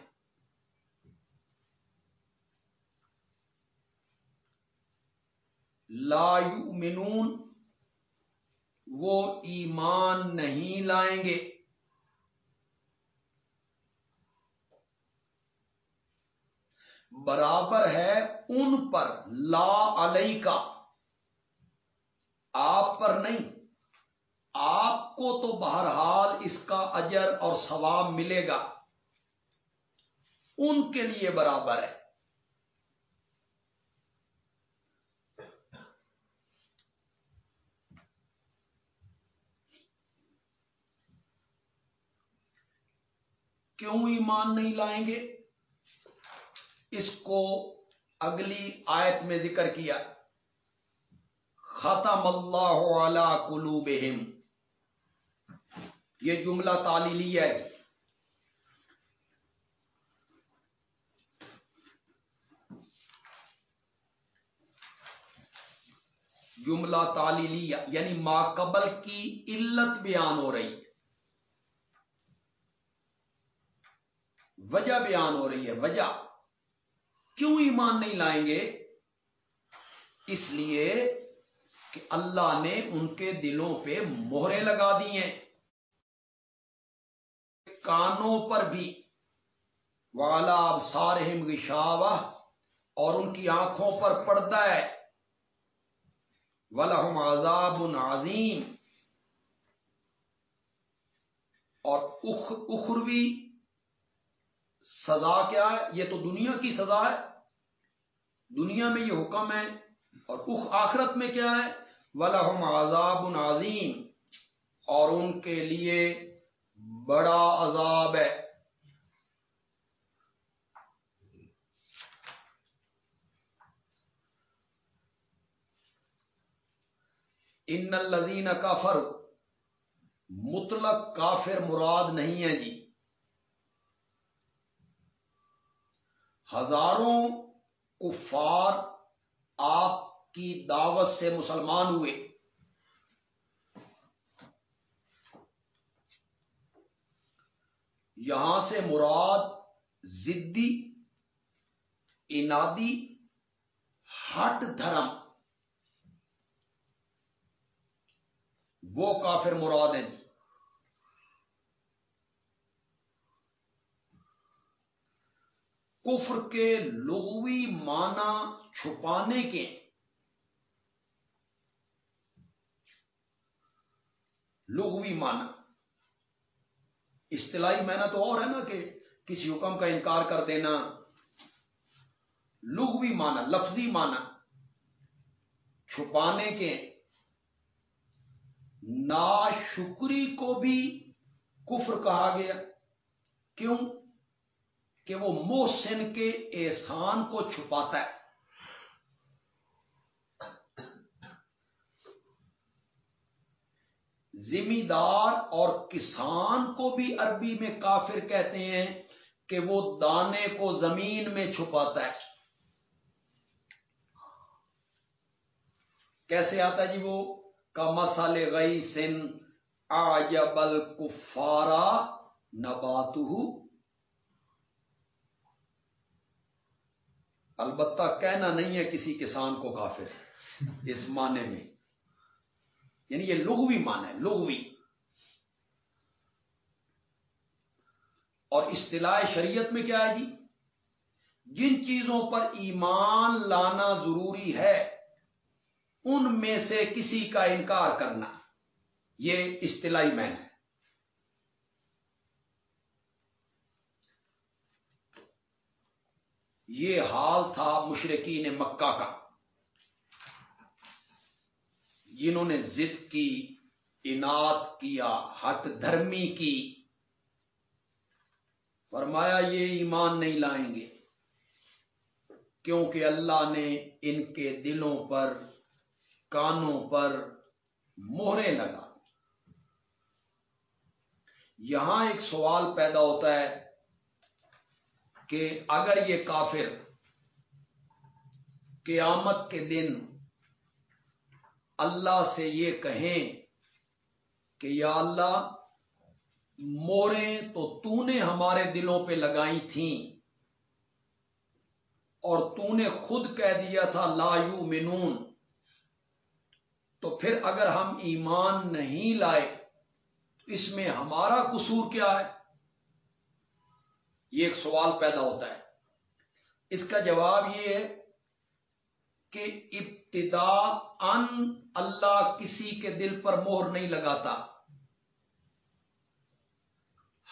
لا یؤمنون، وہ ایمان نہیں لائیں گے۔ برابر ہے ان پر، لا علیہ کا آپ پر نہیں، آپ کو تو بہرحال اس کا اجر اور ثواب ملے گا۔ ان کے لیے برابر ہے۔ کیوں ایمان نہیں لائیں گے؟ اس کو اگلی آیت میں ذکر کیا۔ ختم اللہ علی قلوبہم۔ یہ جملہ تعلیلی ہے۔ جملہ تعلیلی یعنی ماقبل کی علت بیان ہو رہی۔ ہے وجہ بیان ہو رہی ہے، وجہ۔ کیوں ایمان نہیں لائیں گے؟ اس لیے کہ اللہ نے ان کے دلوں پہ مہرے لگا دی ہیں۔ کانوں پر بھی۔ والا اب سارہم گشاوہ اور ان کی آنکھوں پر پڑتا ہے۔ ولہم عذاب عظیم اور اخروی سزا کیا ہے؟ یہ تو دنیا کی سزا ہے۔ دنیا میں یہ حکم ہے اور اخ آخرت میں کیا ہے؟ ولہم عذاب عظیم اور ان کے لیے بڑا عذاب ہے۔ ان الزین کافر مطلق کافر مراد نہیں ہے جی۔ ہزاروں کفار آپ کی دعوت سے مسلمان ہوئے۔ یہاں سے مراد زدی، انادی، ہٹ دھرم۔ وہ کافر مراد ہیں۔ کفر کے لغوی معنی چھپانے کے۔ لغوی معنی۔ اصطلاحی معنی تو اور ہے نا کہ کسی حکم کا انکار کر دینا۔ لغوی معنی، لفظی معنی۔ چھپانے کے۔ ناشکری کو بھی کفر کہا گیا۔ کیوں؟ کہ وہ محسن کے احسان کو چھپاتا ہے۔ ذمہ دار اور کسان کو بھی عربی میں کافر کہتے ہیں کہ وہ دانے کو زمین میں چھپاتا ہے۔ کیسے آتا ہے جی وہ؟ کا مسال گئی سن آبل کفارا نبات البتہ کہنا نہیں ہے کسی کسان کو کافر، اس معنی میں۔ یعنی یہ لغوی معنی ہے، لغوی۔ اور اصطلاح شریعت میں کیا ہے جی؟ جن چیزوں پر ایمان لانا ضروری ہے، ان میں سے کسی کا انکار کرنا۔ یہ اصطلاحی مین ہے۔ یہ حال تھا مشرقین مکہ کا۔ جنہوں نے ضد کی، انعد کیا ہٹ دھرمی کی۔ فرمایا، یہ ایمان نہیں لائیں گے۔ کیونکہ اللہ نے ان کے دلوں پر، کانوں پر مہرے لگا۔ یہاں ایک سوال پیدا ہوتا ہے کہ اگر یہ کافر قیامت کے دن اللہ سے یہ کہیں کہ یا اللہ موریں تو تو نے ہمارے دلوں پہ لگائی تھیں اور تو نے خود کہہ دیا تھا لا یو منون تو پھر اگر ہم ایمان نہیں لائے تو اس میں ہمارا قصور کیا ہے؟ یہ ایک سوال پیدا ہوتا ہے۔ اس کا جواب یہ ہے کہ ابتدا ان اللہ کسی کے دل پر مہر نہیں لگاتا۔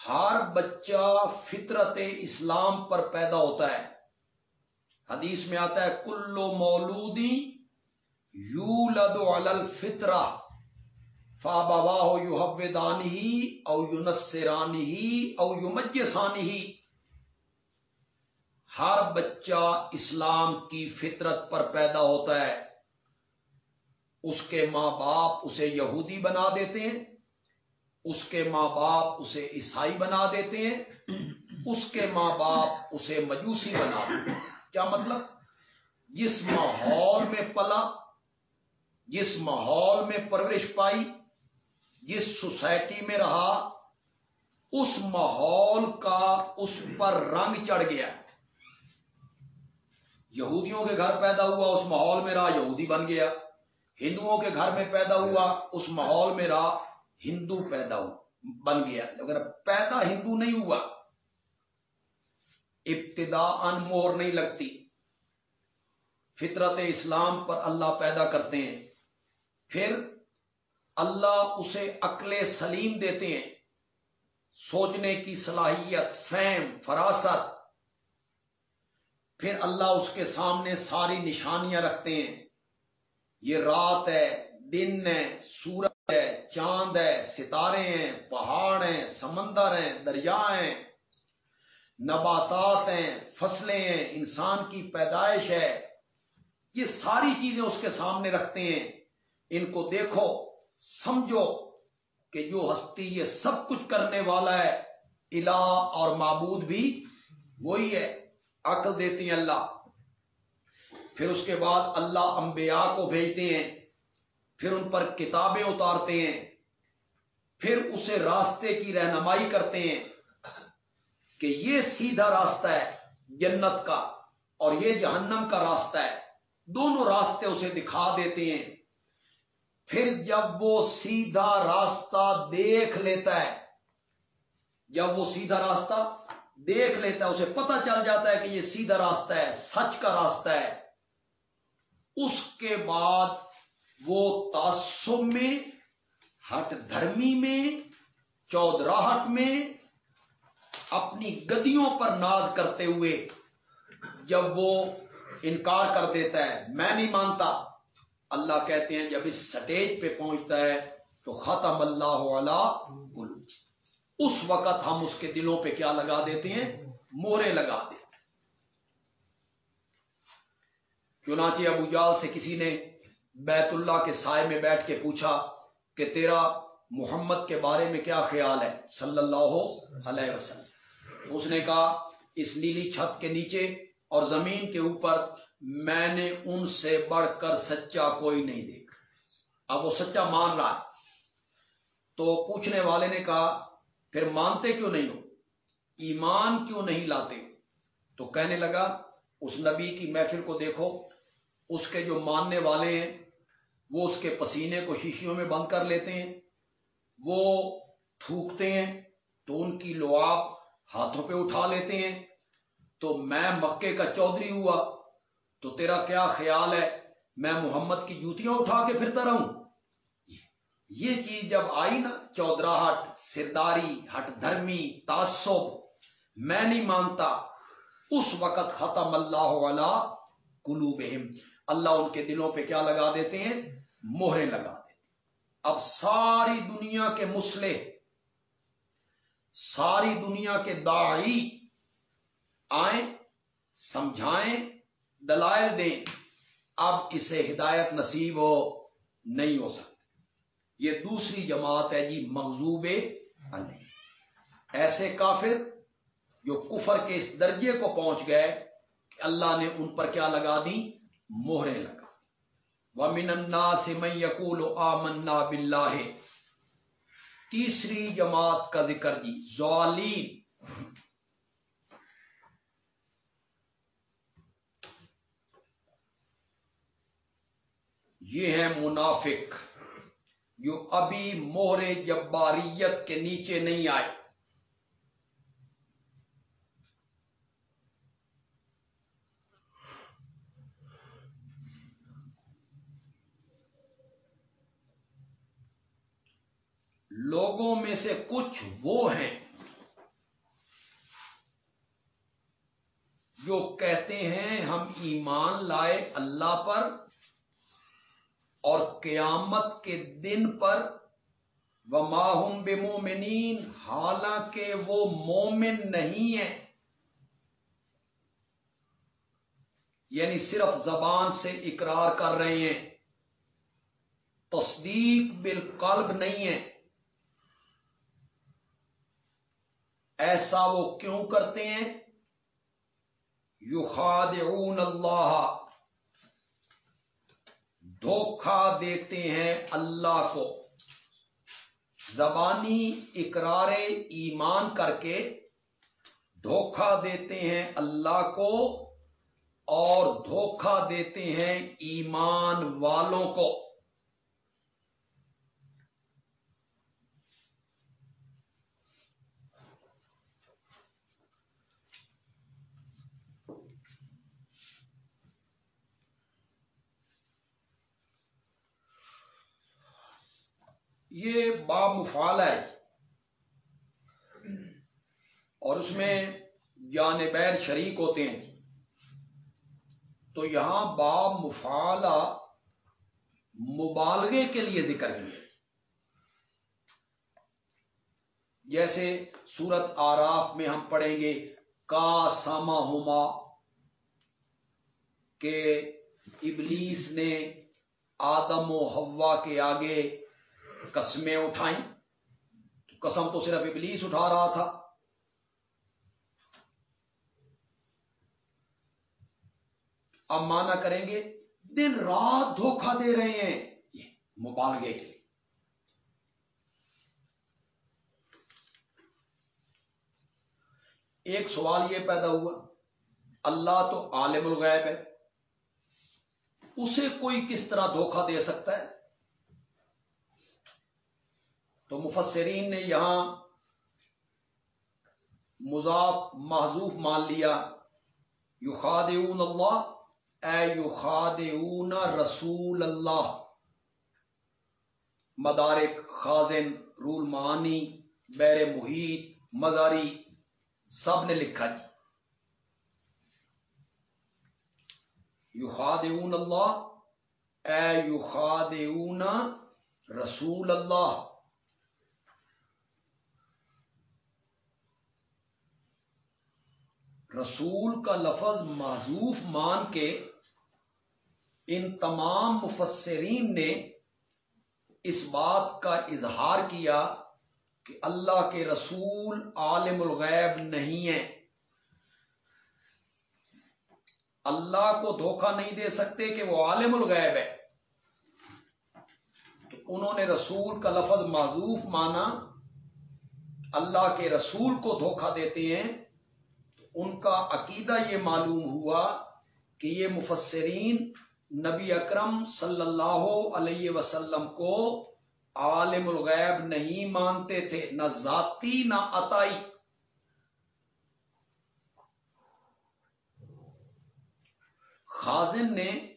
ہر بچہ فطرت اسلام پر پیدا ہوتا ہے۔ حدیث میں آتا ہے کلو مولودی یو لدو الفطرا فا بابا ہو یو حب ہی او یو نسرانی ہی او یو مجسانی ہی ہر بچہ اسلام کی فطرت پر پیدا ہوتا ہے۔ اس کے ماں باپ اسے یہودی بنا دیتے ہیں، اس کے ماں باپ اسے عیسائی بنا دیتے ہیں، اس کے ماں باپ اسے مجوسی بنا دیتے ہیں۔ کیا مطلب؟ جس ماحول میں پلا، جس ماحول میں پرورش پائی، جس سوسائٹی میں رہا، اس ماحول کا اس پر رنگ چڑھ گیا۔ یہودیوں کے گھر پیدا ہوا، اس ماحول میں رہا یہودی بن گیا۔ ہندوؤں کے گھر میں پیدا ہوا، اس ماحول میں رہا ہندو پیدا ہوا بن گیا۔ اگر پیدا ہندو نہیں ہوا، ابتدا ان مور نہیں لگتی۔ فطرت اسلام پر اللہ پیدا کرتے ہیں۔ پھر اللہ اسے عقل سلیم دیتے ہیں۔ سوچنے کی صلاحیت، فہم، فراست پھر اللہ اس کے سامنے ساری نشانیاں رکھتے ہیں۔ یہ رات ہے، دن ہے، سورج ہے، چاند ہے، ستارے ہیں، پہاڑ ہیں، سمندر ہیں، دریا ہیں۔ نباتات ہیں، فصلیں ہیں، انسان کی پیدائش ہے۔ یہ ساری چیزیں اس کے سامنے رکھتے ہیں۔ ان کو دیکھو، سمجھو کہ جو ہستی یہ سب کچھ کرنے والا ہے، الہ اور معبود بھی وہی ہے۔ عقل دیتی ہیں اللہ۔ پھر اس کے بعد اللہ انبیاء کو بھیجتے ہیں، پھر ان پر کتابیں اتارتے ہیں، پھر اسے راستے کی رہنمائی کرتے ہیں۔ کہ یہ سیدھا راستہ ہے، جنت کا، اور یہ جہنم کا راستہ ہے۔ دونوں راستے اسے دکھا دیتے ہیں۔ پھر جب وہ سیدھا راستہ دیکھ لیتا ہے، جب وہ سیدھا راستہ دیکھ لیتا ہے، اسے پتہ چل جاتا ہے کہ یہ سیدھا راستہ ہے، سچ کا راستہ ہے۔ اس کے بعد وہ تعصب میں، ہٹ دھرمی میں، چودراہٹ میں اپنی گدیوں پر ناز کرتے ہوئے جب وہ انکار کر دیتا ہے، میں نہیں مانتا۔ اللہ کہتے ہیں، جب اس سٹیج پہ پہنچتا ہے تو ختم اللہ علا اس وقت ہم اس کے دلوں پہ کیا لگا دیتے ہیں؟ مورے لگا دیتے ہیں۔ چنانچہ ابو جال سے کسی نے بیت اللہ کے سائے میں بیٹھ کے پوچھا کہ تیرا محمد کے بارے میں کیا خیال ہے؟ صلی اللہ علیہ وسلم۔ اس نے کہا، اس نیلی چھت کے نیچے اور زمین کے اوپر میں نے ان سے بڑھ کر سچا کوئی نہیں دیکھا۔ اب وہ سچا مان رہا ہے۔ تو پوچھنے والے نے کہا پھر مانتے کیوں نہیں ہو؟ ایمان کیوں نہیں لاتے؟ تو کہنے لگا، اس نبی کی محفل کو دیکھو، اس کے جو ماننے والے ہیں، وہ اس کے پسینے کو شیشیوں میں بند کر لیتے ہیں، وہ تھوکتے ہیں، تو ان کی لواب ہاتھوں پہ اٹھا لیتے ہیں۔ تو میں مکے کا چودھری ہوا، تو تیرا کیا خیال ہے؟ میں محمد کی جوتیاں اٹھا کے پھرتا رہوں۔ یہ چیز جب آئی نا، چودراہٹ، سرداری، ہٹ دھرمی، تعصب، میں نہیں مانتا، اس وقت ختم اللہ والا کلو اللہ ان کے دلوں پہ کیا لگا دیتے ہیں؟ موہرے لگا دیتے اب ساری دنیا کے مسلح، ساری دنیا کے داعی آئیں، سمجھائیں، دلائل دیں، اب اسے ہدایت نصیب ہو، نہیں ہو سکتے یہ دوسری جماعت ہے جی مغزوب علیہ ایسے کافر جو کفر کے اس درجے کو پہنچ گئے کہ اللہ نے ان پر کیا لگا دی؟ موہریں لگا۔ ومن الناس من یقول آمنا باللہ۔ تیسری جماعت کا ذکر جی زوالین یہ ہے منافق۔ جو ابھی موہر جباریت کے نیچے نہیں آئے۔ لوگوں میں سے کچھ وہ ہیں جو کہتے ہیں ہم ایمان لائے اللہ پر اور قیامت کے دن پر وہ ماہم بے مومنین حالانکہ وہ مومن نہیں ہے یعنی صرف زبان سے اقرار کر رہے ہیں۔ تصدیق بالقلب نہیں ہے۔ ایسا وہ کیوں کرتے ہیں؟ یخادعون اللہ دھوکھا دیتے ہیں اللہ کو۔ زبانی اقرار ایمان کر کے دھوکھا دیتے ہیں اللہ کو اور دھوکھا دیتے ہیں ایمان والوں کو۔ یہ باب مفال ہے۔ اور اس میں جانبین شریک ہوتے ہیں۔ تو یہاں باب مفالہ مبالغے کے لیے ذکر کیا جیسے سورت آراف میں ہم پڑھیں گے، کا ساما ہوما کہ ابلیس نے آدم و ہوا کے آگے قسمیں اٹھائیں۔ قسم تو صرف ابلیس اٹھا رہا تھا۔ اب مانا کریں گے، دن رات دھوکہ دے رہے ہیں۔ مبالغے کے لیے۔ ایک سوال یہ پیدا ہوا، اللہ تو عالم الغیب ہے، اسے کوئی کس طرح دھوکہ دے سکتا ہے؟ تو مفسرین نے یہاں مضاف محضوف مان لیا، یخادعون اللہ، اے یخادعون رسول اللہ۔ مدارک، خازن رول معانی بیر محیط، مزاری، سب نے لکھا جی۔ یخادعون اللہ، اے یخادعون رسول اللہ۔ رسول کا لفظ معذوف مان کے ان تمام مفسرین نے اس بات کا اظہار کیا کہ اللہ کے رسول عالم الغیب نہیں ہے اللہ کو دھوکہ نہیں دے سکتے کہ وہ عالم الغیب ہے۔ تو انہوں نے رسول کا لفظ معذوف مانا۔ اللہ کے رسول کو دھوکہ دیتے ہیں۔ ان کا عقیدہ یہ معلوم ہوا کہ یہ مفسرین نبی اکرم صلی اللہ علیہ وسلم کو عالم الغیب نہیں مانتے تھے، نہ ذاتی نہ عطائی۔ خازن نے،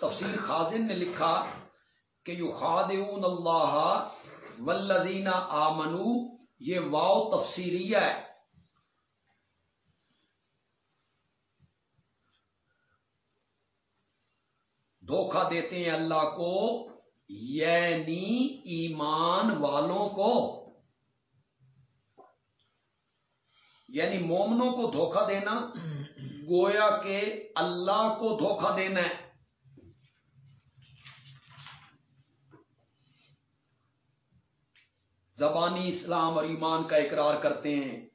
تفسیر خازن نے لکھا کہ یو خادعون اللہ ولزینہ آمنو یہ واؤ تفسیریہ ہے۔ دھوکہ دیتے ہیں اللہ کو یعنی ایمان والوں کو۔ یعنی مومنوں کو دھوکہ دینا، گویا کہ اللہ کو دھوکہ دینا ہے۔ زبانی اسلام اور ایمان کا اقرار کرتے ہیں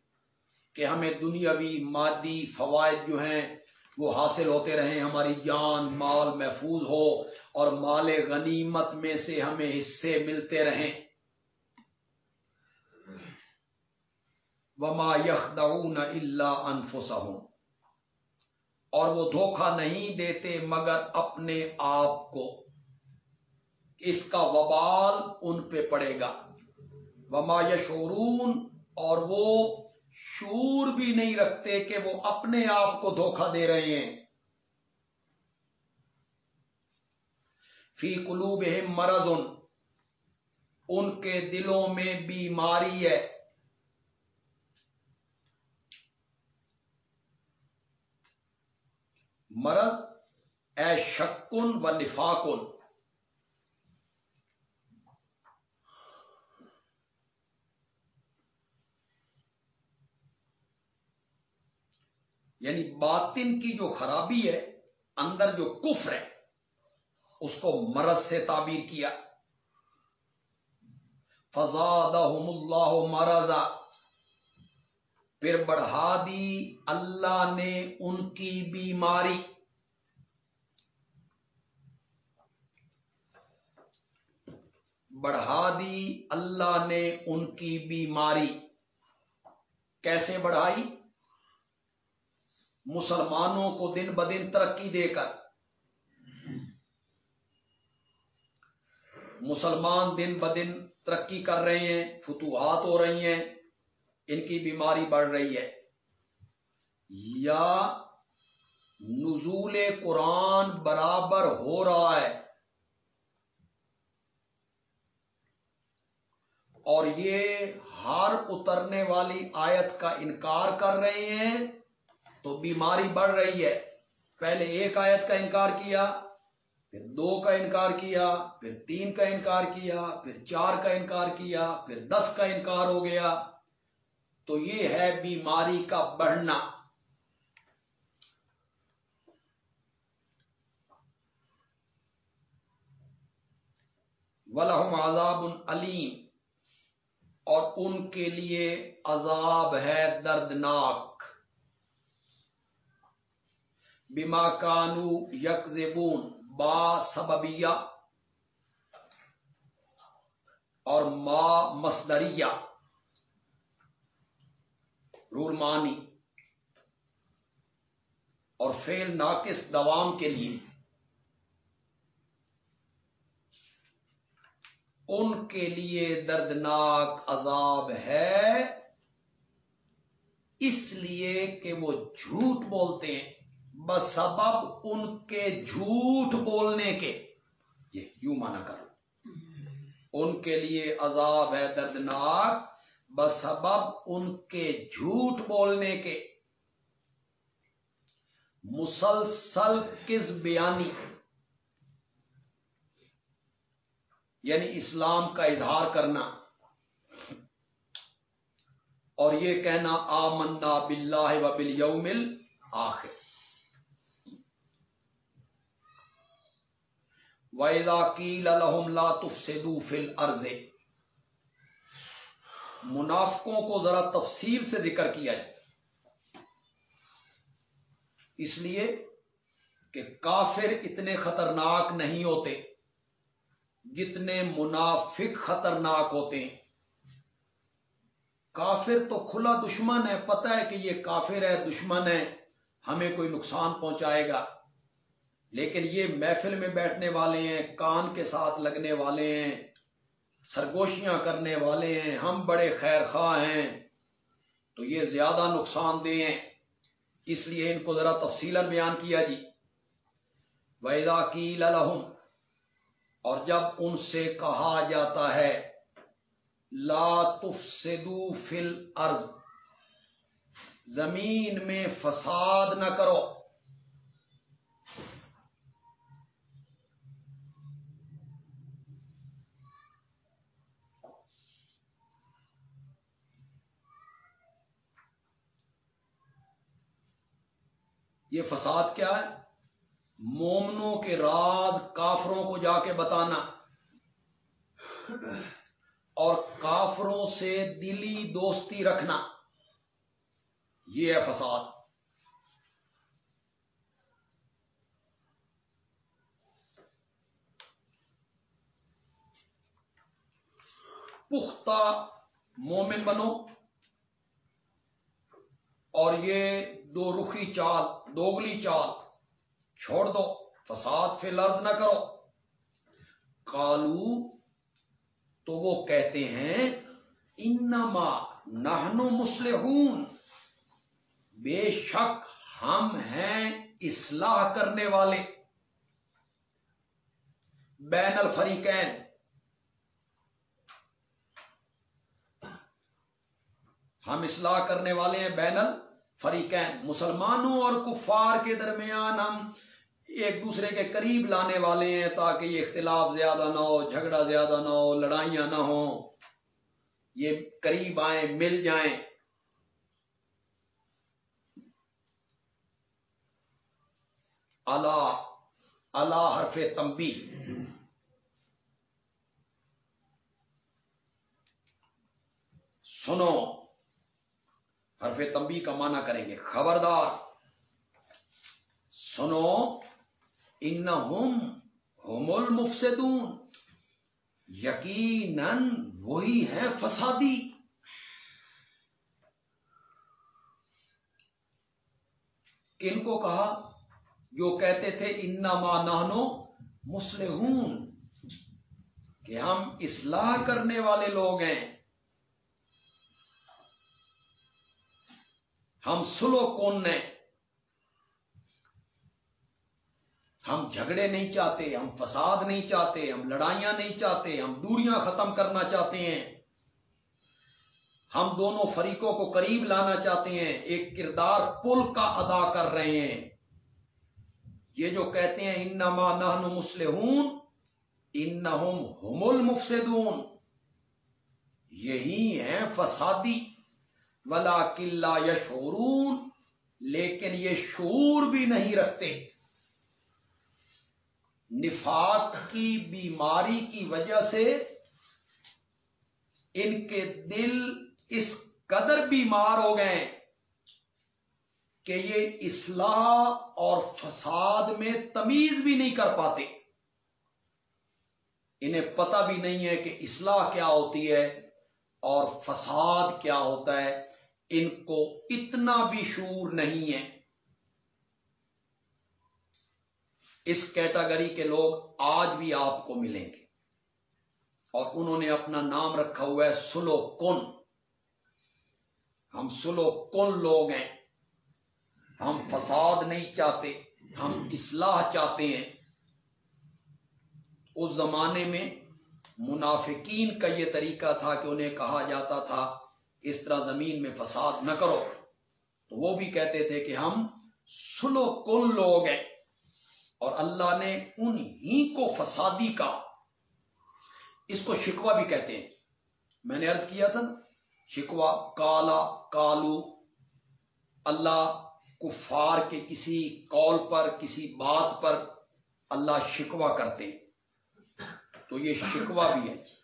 کہ ہمیں دنیاوی مادی فوائد جو ہیں وہ حاصل ہوتے رہیں، ہماری جان، مال محفوظ ہو اور مال غنیمت میں سے ہمیں حصے ملتے رہیں۔ وما یخدعون الا انفسهم اور وہ دھوکہ نہیں دیتے مگر اپنے آپ کو۔ اس کا وبال ان پہ پڑے گا۔ وما یشورون اور وہ شور بھی نہیں رکھتے کہ وہ اپنے آپ کو دھوکہ دے رہے ہیں۔ فی قلوب مرض ان کے دلوں میں بیماری ہے۔ مرض، اے شکن و نفاقن یعنی باطن کی جو خرابی ہے، اندر جو کفر ہے، اس کو مرض سے تعبیر کیا۔ فضاد اللہ مرضا۔ پھر بڑھا دی اللہ نے ان کی بیماری۔ بڑھا دی اللہ نے ان کی بیماری۔ کیسے بڑھائی؟ مسلمانوں کو دن بدن ترقی دے کر۔ مسلمان دن بدن ترقی کر رہے ہیں، فتوحات ہو رہی ہیں، ان کی بیماری بڑھ رہی ہے۔ یا نزول قرآن برابر ہو رہا ہے۔ اور یہ ہر اترنے والی آیت کا انکار کر رہے ہیں۔ تو بیماری بڑھ رہی ہے۔ پہلے ایک آیت کا انکار کیا، پھر دو کا انکار کیا، پھر تین کا انکار کیا، پھر چار کا انکار کیا، پھر دس کا انکار ہو گیا۔ تو یہ ہے بیماری کا بڑھنا۔ ولہم عذاب علیم اور ان کے لیے عذاب ہے دردناک۔ بیما کانو یک با سببیہ اور ما مصدریہ رولمانی اور فیل ناقص دوام کے لیے۔ ان کے لیے دردناک عذاب ہے، اس لیے کہ وہ جھوٹ بولتے ہیں۔ بس سبب ان کے جھوٹ بولنے کے۔ یہ یوں مانا کرو۔ ان کے لیے عذاب ہے دردناک بسبب ان کے جھوٹ بولنے کے۔ مسلسل کس بیانی؟ یعنی اسلام کا اظہار کرنا۔ اور یہ کہنا آمنا باللہ و بالیوم آخر وَإِذَا قِيلَ لَهُمْ لَا تُفْسِدُوا فِي الْأَرْضِ منافقوں کو ذرا تفصیل سے ذکر کیا جائے۔ اس لیے کہ کافر اتنے خطرناک نہیں ہوتے جتنے منافق خطرناک ہوتے ہیں۔ کافر تو کھلا دشمن ہے، پتہ ہے کہ یہ کافر ہے، دشمن ہے، ہمیں کوئی نقصان پہنچائے گا۔ لیکن یہ محفل میں بیٹھنے والے ہیں، کان کے ساتھ لگنے والے ہیں، سرگوشیاں کرنے والے ہیں، ہم بڑے خیر خواہ ہیں۔ تو یہ زیادہ نقصان دہ ہیں۔ اس لیے ان کو ذرا تفصیل بیان کیا جی۔ ویدا کی لہم اور جب ان سے کہا جاتا ہے، لا تفسدو فل ارض زمین میں فساد نہ کرو۔ یہ فساد کیا ہے؟ مومنوں کے راز کافروں کو جا کے بتانا۔ اور کافروں سے دلی دوستی رکھنا۔ یہ ہے فساد۔ پختہ مومن بنو۔ اور یہ دو رخی چال، دوگلی چال، چھوڑ دو، فساد فی لرز نہ کرو۔ کالو تو وہ کہتے ہیں، انما نہنو مسلحون بے شک ہم ہیں اصلاح کرنے والے۔ بین الفریقین۔ ہم اصلاح کرنے والے ہیں بین الفریقین مسلمانوں اور کفار کے درمیان ہم ایک دوسرے کے قریب لانے والے ہیں تاکہ یہ اختلاف زیادہ نہ ہو، جھگڑا زیادہ نہ ہو، لڑائیاں نہ ہوں۔ یہ قریب آئیں، مل جائیں۔ اللہ اللہ حرف تمبی سنو۔ حرف تمبی کا معنی کریں گے۔ خبردار۔ سنو ان ہوم المفسدون۔ یقیناً وہی ہے فسادی۔ کن کو کہا؟ جو کہتے تھے، انما نہنو مسلحون کہ ہم اصلاح کرنے والے لوگ ہیں۔ ہم سلو کون ہیں ہم جھگڑے نہیں چاہتے، ہم فساد نہیں چاہتے، ہم لڑائیاں نہیں چاہتے، ہم دوریاں ختم کرنا چاہتے ہیں۔ ہم دونوں فریقوں کو قریب لانا چاہتے ہیں، ایک کردار پل کا ادا کر رہے ہیں۔ یہ جو کہتے ہیں، انما نہن مسلحون ان ہم المفسدون، یہی ہیں فسادی ولا قلعہ یشورون لیکن یہ شعور بھی نہیں رکھتے۔ نفاق کی بیماری کی وجہ سے ان کے دل اس قدر بیمار ہو گئے کہ یہ اصلاح اور فساد میں تمیز بھی نہیں کر پاتے۔ انہیں پتہ بھی نہیں ہے کہ اصلاح کیا ہوتی ہے اور فساد کیا ہوتا ہے۔ ان کو اتنا بھی شور نہیں ہے۔ اس کیٹاگری کے لوگ آج بھی آپ کو ملیں گے۔ اور انہوں نے اپنا نام رکھا ہوا ہے سلو کن۔ ہم سلو کن لوگ ہیں۔ ہم فساد نہیں چاہتے، ہم اصلاح چاہتے ہیں۔ اس زمانے میں منافقین کا یہ طریقہ تھا کہ انہیں کہا جاتا تھا اس طرح زمین میں فساد نہ کرو۔ تو وہ بھی کہتے تھے کہ ہم سلو کن لوگ ہیں۔ اور اللہ نے انہی کو فسادی کا اس کو شکوا بھی کہتے ہیں۔ میں نے ارض کیا تھا نا شکوا کالا، کالو۔ اللہ کفار کے کسی کال پر، کسی بات پر اللہ شکوا کرتے ہیں۔ تو یہ شکوا بھی ہے۔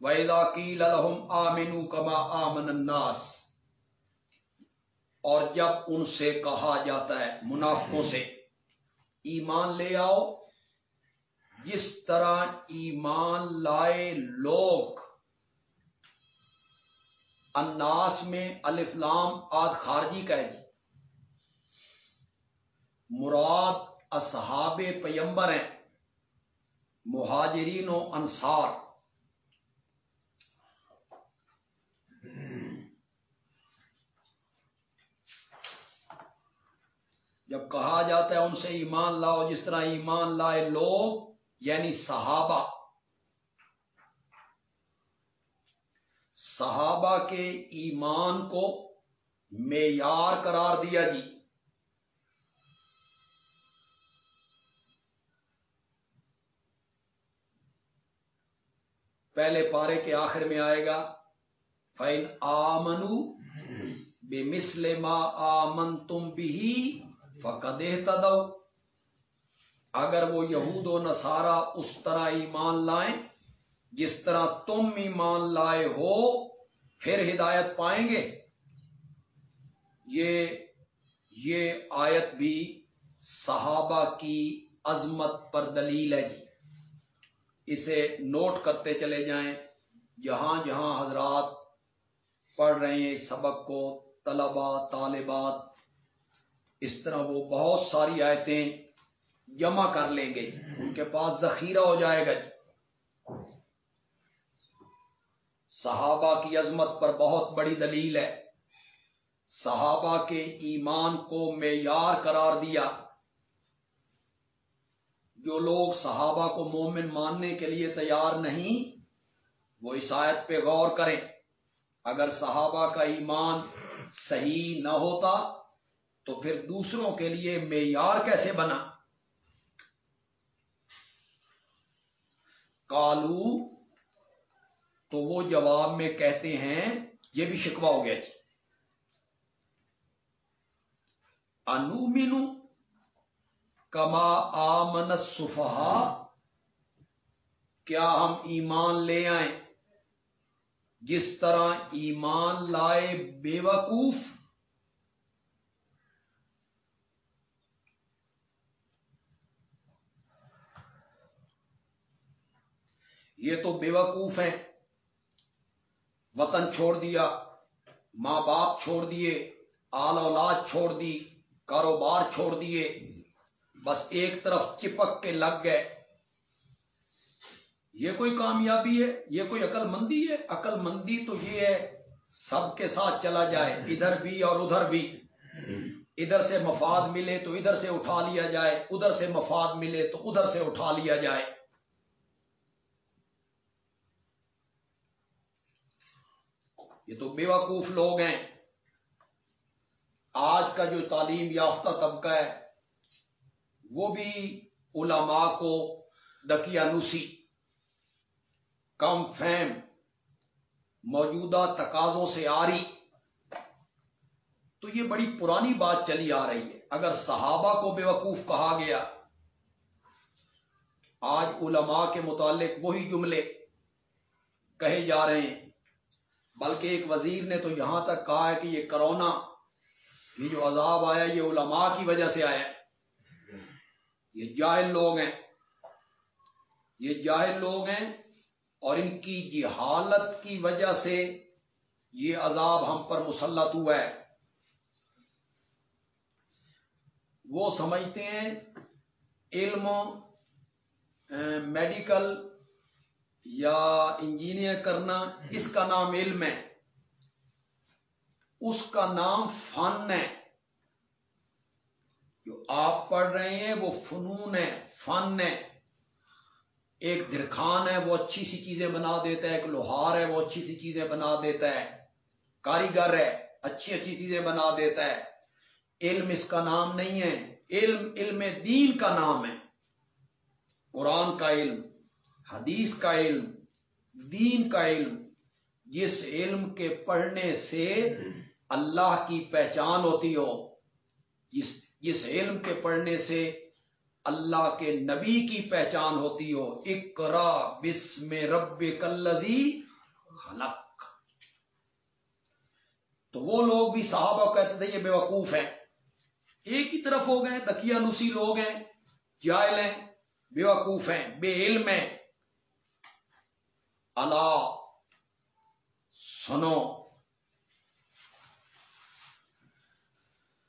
ویدا کی للحم آمنو کما آمن الناس اور جب ان سے کہا جاتا ہے، منافقوں سے، ایمان لے آؤ، جس طرح ایمان لائے لوگ اناس میں الفلام آد خارجی کا ہے جی۔ مراد اصحاب پیمبر ہیں، مہاجرین و انصار۔ جب کہا جاتا ہے ان سے ایمان لاؤ، جس طرح ایمان لائے لوگ یعنی صحابہ۔ صحابہ کے ایمان کو معیار قرار دیا جی۔ پہلے پارے کے آخر میں آئے گا فائن آمنو بے مسلم آمن تم بھی فقد تدو اگر وہ یہود و نصارہ اس طرح ایمان لائیں، جس طرح تم ایمان لائے ہو، پھر ہدایت پائیں گے۔ یہ یہ آیت بھی صحابہ کی عظمت پر دلیل ہے جی۔ اسے نوٹ کرتے چلے جائیں۔ جہاں جہاں حضرات پڑھ رہے ہیں اس سبق کو طلبا طالبات اس طرح وہ بہت ساری آیتیں جمع کر لیں گے ان کے پاس ذخیرہ ہو جائے گا جی۔ صحابہ کی عظمت پر بہت بڑی دلیل ہے۔ صحابہ کے ایمان کو معیار قرار دیا۔ جو لوگ صحابہ کو مومن ماننے کے لیے تیار نہیں، وہ اس آیت پہ غور کریں۔ اگر صحابہ کا ایمان صحیح نہ ہوتا تو پھر دوسروں کے لیے معیار کیسے بنا؟ کالو تو وہ جواب میں کہتے ہیں، یہ بھی شکوا ہو گیا جی۔ انو مینو کما آمن صفحا کیا ہم ایمان لے آئیں؟ جس طرح ایمان لائے بے یہ تو بے وقوف ہیں۔ وطن چھوڑ دیا، ماں باپ چھوڑ دیے، آل اولاد چھوڑ دی، کاروبار چھوڑ دیے، بس ایک طرف چپک کے لگ گئے۔ یہ کوئی کامیابی ہے؟ یہ کوئی عقل مندی ہے؟ عقل مندی تو یہ ہے، سب کے ساتھ چلا جائے، ادھر بھی اور ادھر بھی۔ ادھر سے مفاد ملے تو ادھر سے اٹھا لیا جائے، ادھر سے مفاد ملے تو ادھر سے اٹھا لیا جائے۔ یہ تو بے وقوف لوگ ہیں۔ آج کا جو تعلیم یافتہ طبقہ ہے، وہ بھی علماء کو دکیانوسی کم فہم، موجودہ تقاضوں سے آ رہی تو یہ بڑی پرانی بات چلی آ رہی ہے۔ اگر صحابہ کو بے وقوف کہا گیا، آج علماء کے متعلق وہی جملے کہے جا رہے ہیں۔ بلکہ ایک وزیر نے تو یہاں تک کہا ہے کہ یہ کرونا، یہ جو عذاب آیا، یہ علماء کی وجہ سے آیا یہ جاہل لوگ ہیں۔ یہ جاہل لوگ ہیں اور ان کی جہالت کی وجہ سے یہ عذاب ہم پر مسلط ہوا ہے۔ وہ سمجھتے ہیں علم میڈیکل یا انجینئر کرنا، اس کا نام علم ہے۔ اس کا نام فن ہے۔ جو آپ پڑھ رہے ہیں، وہ فنون ہے، فن ہے۔ ایک درخان ہے، وہ اچھی سی چیزیں بنا دیتا ہے۔ ایک لوہار ہے، وہ اچھی سی چیزیں بنا دیتا ہے۔ کاریگر ہے، اچھی اچھی چیزیں بنا دیتا ہے۔ علم اس کا نام نہیں ہے۔ علم علم دین کا نام ہے۔ قرآن کا علم۔ حدیث کا علم، دین کا علم، جس علم کے پڑھنے سے اللہ کی پہچان ہوتی ہو، جس جس علم کے پڑھنے سے اللہ کے نبی کی پہچان ہوتی ہو اکرا بسم رب کلزی خلق۔ تو وہ لوگ بھی صحابہ کہتے تھے، یہ بے وقوف ہیں۔ ایک ہی طرف ہو گئے تکیا نسی لوگ ہیں جائل ہیں بے وقوف ہیں، بے علم ہیں۔ اللہ سنو۔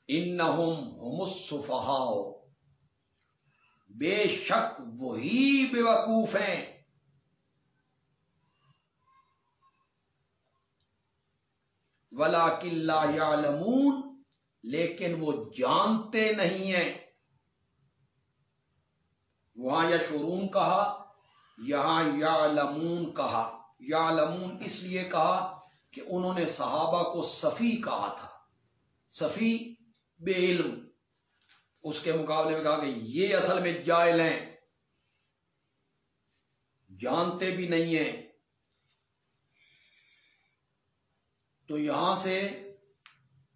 ان السفہاء بے شک وہی بے وقوف ہیں۔ ولا کلّا یا لیکن وہ جانتے نہیں ہیں۔ وہاں یا شورون کہا یہاں یا لمون کہا۔ یا لمون اس لیے کہا کہ انہوں نے صحابہ کو صفی کہا تھا۔ صفی بے علم۔ اس کے مقابلے میں کہا کہ یہ اصل میں جائل ہیں۔ جانتے بھی نہیں ہیں۔ تو یہاں سے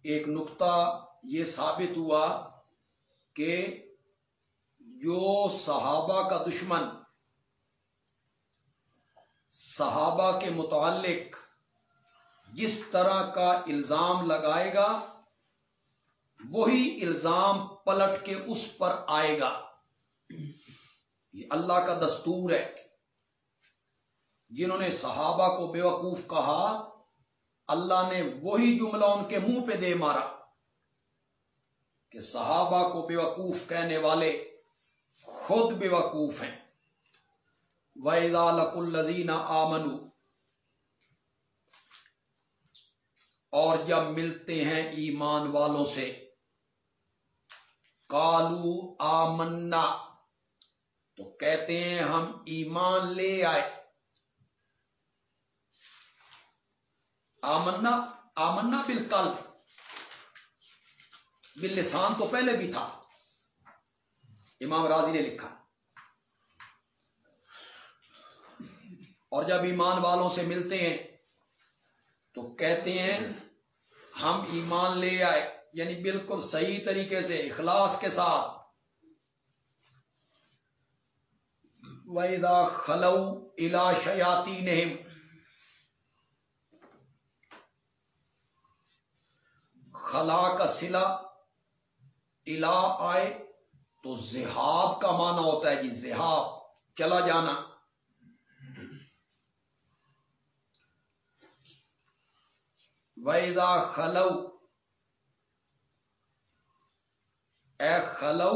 ایک نقطہ یہ ثابت ہوا کہ جو صحابہ کا دشمن صحابہ کے متعلق جس طرح کا الزام لگائے گا، وہی الزام پلٹ کے اس پر آئے گا۔ یہ اللہ کا دستور ہے۔ جنہوں نے صحابہ کو بے وقوف کہا، اللہ نے وہی جملہ ان کے منہ پہ دے مارا کہ صحابہ کو بے وقوف کہنے والے خود بے وقوف ہیں۔ ویزا لق الزین آمنو اور جب ملتے ہیں ایمان والوں سے کالو آمنا۔ تو کہتے ہیں، ہم ایمان لے آئے۔ آمنا آمنا بالکل باللسان تو پہلے بھی تھا۔ امام راضی نے لکھا۔ اور جب ایمان والوں سے ملتے ہیں تو کہتے ہیں ہم ایمان لے آئے یعنی بالکل صحیح طریقے سے، اخلاص کے ساتھ۔ ویزا خلو الا شیاتی نہم خلا کا سلا الا آئے تو زہاب کا معنی ہوتا ہے جی زہاب، چلا جانا۔ ویزا خلو اے خلو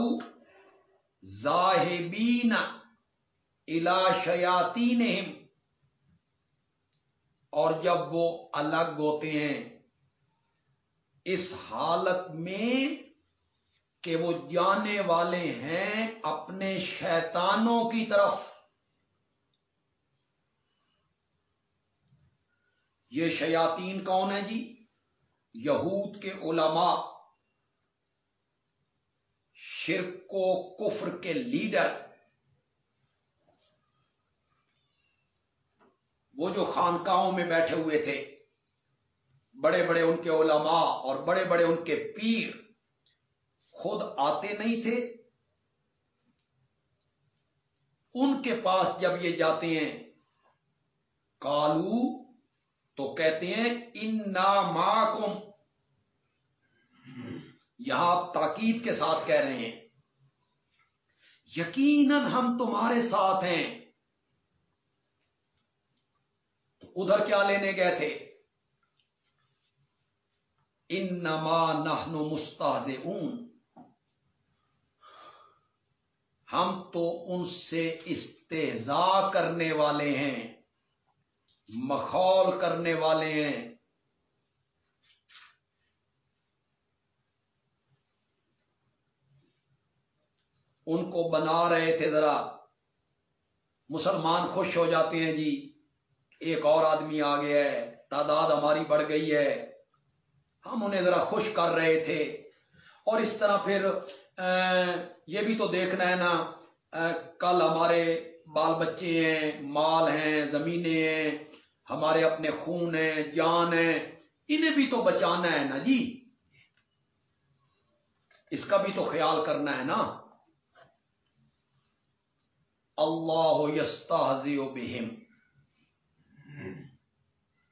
زاہبین الا شیاتی اور جب وہ الگ ہوتے ہیں اس حالت میں کہ وہ جانے والے ہیں اپنے شیطانوں کی طرف یہ شیاطین کون ہے جی؟ یہود کے علماء، شرک و کفر کے لیڈر۔ وہ جو خانقاہوں میں بیٹھے ہوئے تھے بڑے بڑے ان کے علماء اور بڑے بڑے ان کے پیر، خود آتے نہیں تھے۔ ان کے پاس جب یہ جاتے ہیں کالو تو کہتے ہیں ان ناماکم یہاں آپ تاکید کے ساتھ کہہ رہے ہیں، یقیناً ہم تمہارے ساتھ ہیں. ادھر کیا لینے گئے تھے؟ ان نما نہن مستاز ہم تو ان سے استحزا کرنے والے ہیں۔ مخول کرنے والے ہیں۔ ان کو بنا رہے تھے ذرا۔ مسلمان خوش ہو جاتے ہیں جی۔ ایک اور آدمی آ گیا ہے۔ تعداد ہماری بڑھ گئی ہے۔ ہم انہیں ذرا خوش کر رہے تھے۔ اور اس طرح پھر یہ بھی تو دیکھنا ہے نا۔ کل ہمارے بال بچے ہیں، مال ہیں، زمینیں ہیں۔ ہمارے اپنے خون ہیں، جان ہیں، انہیں بھی تو بچانا ہے نا جی۔ اس کا بھی تو خیال کرنا ہے نا۔ اللہ یستحزی بہم۔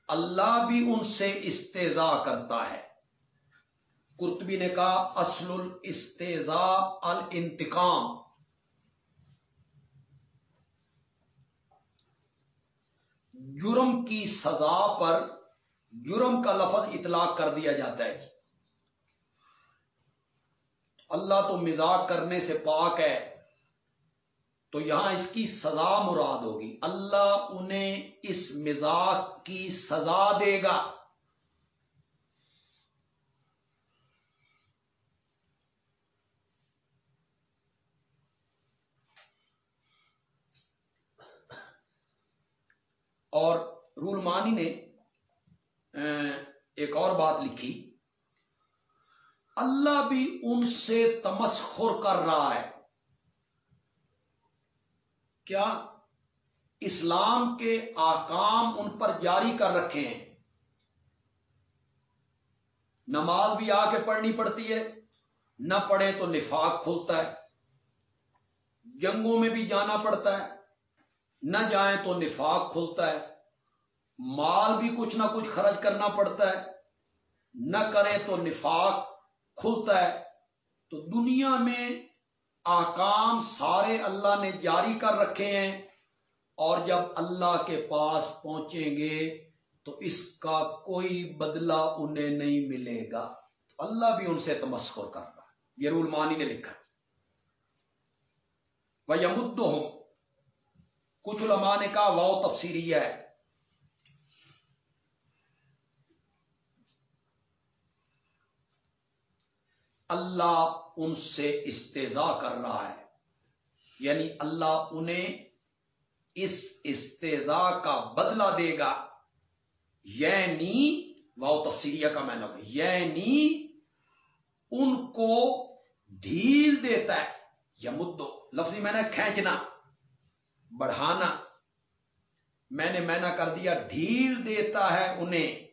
اللہ بھی ان سے استضاء کرتا ہے۔ قرطبی نے کہا، اصل الاستضاء الانتقام۔ جرم کی سزا پر جرم کا لفظ اطلاق کر دیا جاتا ہے جی۔ اللہ تو مزاق کرنے سے پاک ہے، تو یہاں اس کی سزا مراد ہوگی۔ اللہ انہیں اس مزاق کی سزا دے گا۔ اور رولمانی نے ایک اور بات لکھی۔ اللہ بھی ان سے تمسخر کر رہا ہے۔ کیا اسلام کے آکام ان پر جاری کر رکھے ہیں؟ نماز بھی آ کے پڑھنی پڑتی ہے، نہ پڑھے تو نفاق کھلتا ہے۔ جنگوں میں بھی جانا پڑتا ہے، نہ جائیں تو نفاق کھلتا ہے۔ مال بھی کچھ نہ کچھ خرچ کرنا پڑتا ہے۔ نہ کرے تو نفاق کھلتا ہے۔ تو دنیا میں آکام سارے اللہ نے جاری کر رکھے ہیں۔ اور جب اللہ کے پاس پہنچیں گے تو اس کا کوئی بدلہ انہیں نہیں ملے گا۔ تو اللہ بھی ان سے تمسکر کر رہا یہ رول مانی نے لکھا وہ یمد ہو کچھ علماء نے کہا واؤ تفسیری ہے۔ اللہ ان سے استضاء کر رہا ہے۔ یعنی اللہ انہیں اس استضاء کا بدلہ دے گا۔ یعنی واؤ تفسیریہ کا میں نے یعنی ان کو ڈھیل دیتا ہے۔ یا مدو، لفظی میں نے کھینچنا، بڑھانا۔ میں نے میں کر دیا، ڈھیل دیتا ہے انہیں۔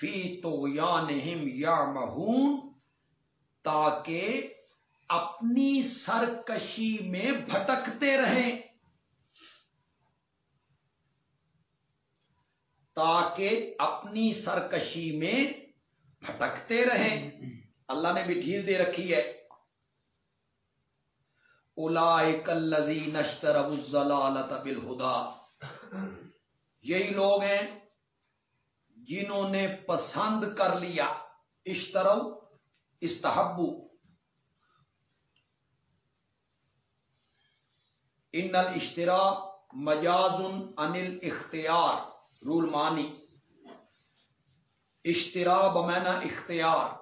فی تو یا نہم یا مہون تاکہ اپنی سرکشی میں بھٹکتے رہیں، تاکہ اپنی سرکشی میں پھٹکتے رہیں۔ اللہ نے بھی ڈھیل دے رکھی ہے۔ الا کلزی نشتر ابوالت بالہدا یہی لوگ ہیں جنہوں نے پسند کر لیا، اشترو، استحبو۔ ان الاشترا مجاز انل اختیار رول مانی۔ اشترا بمینا اختیار۔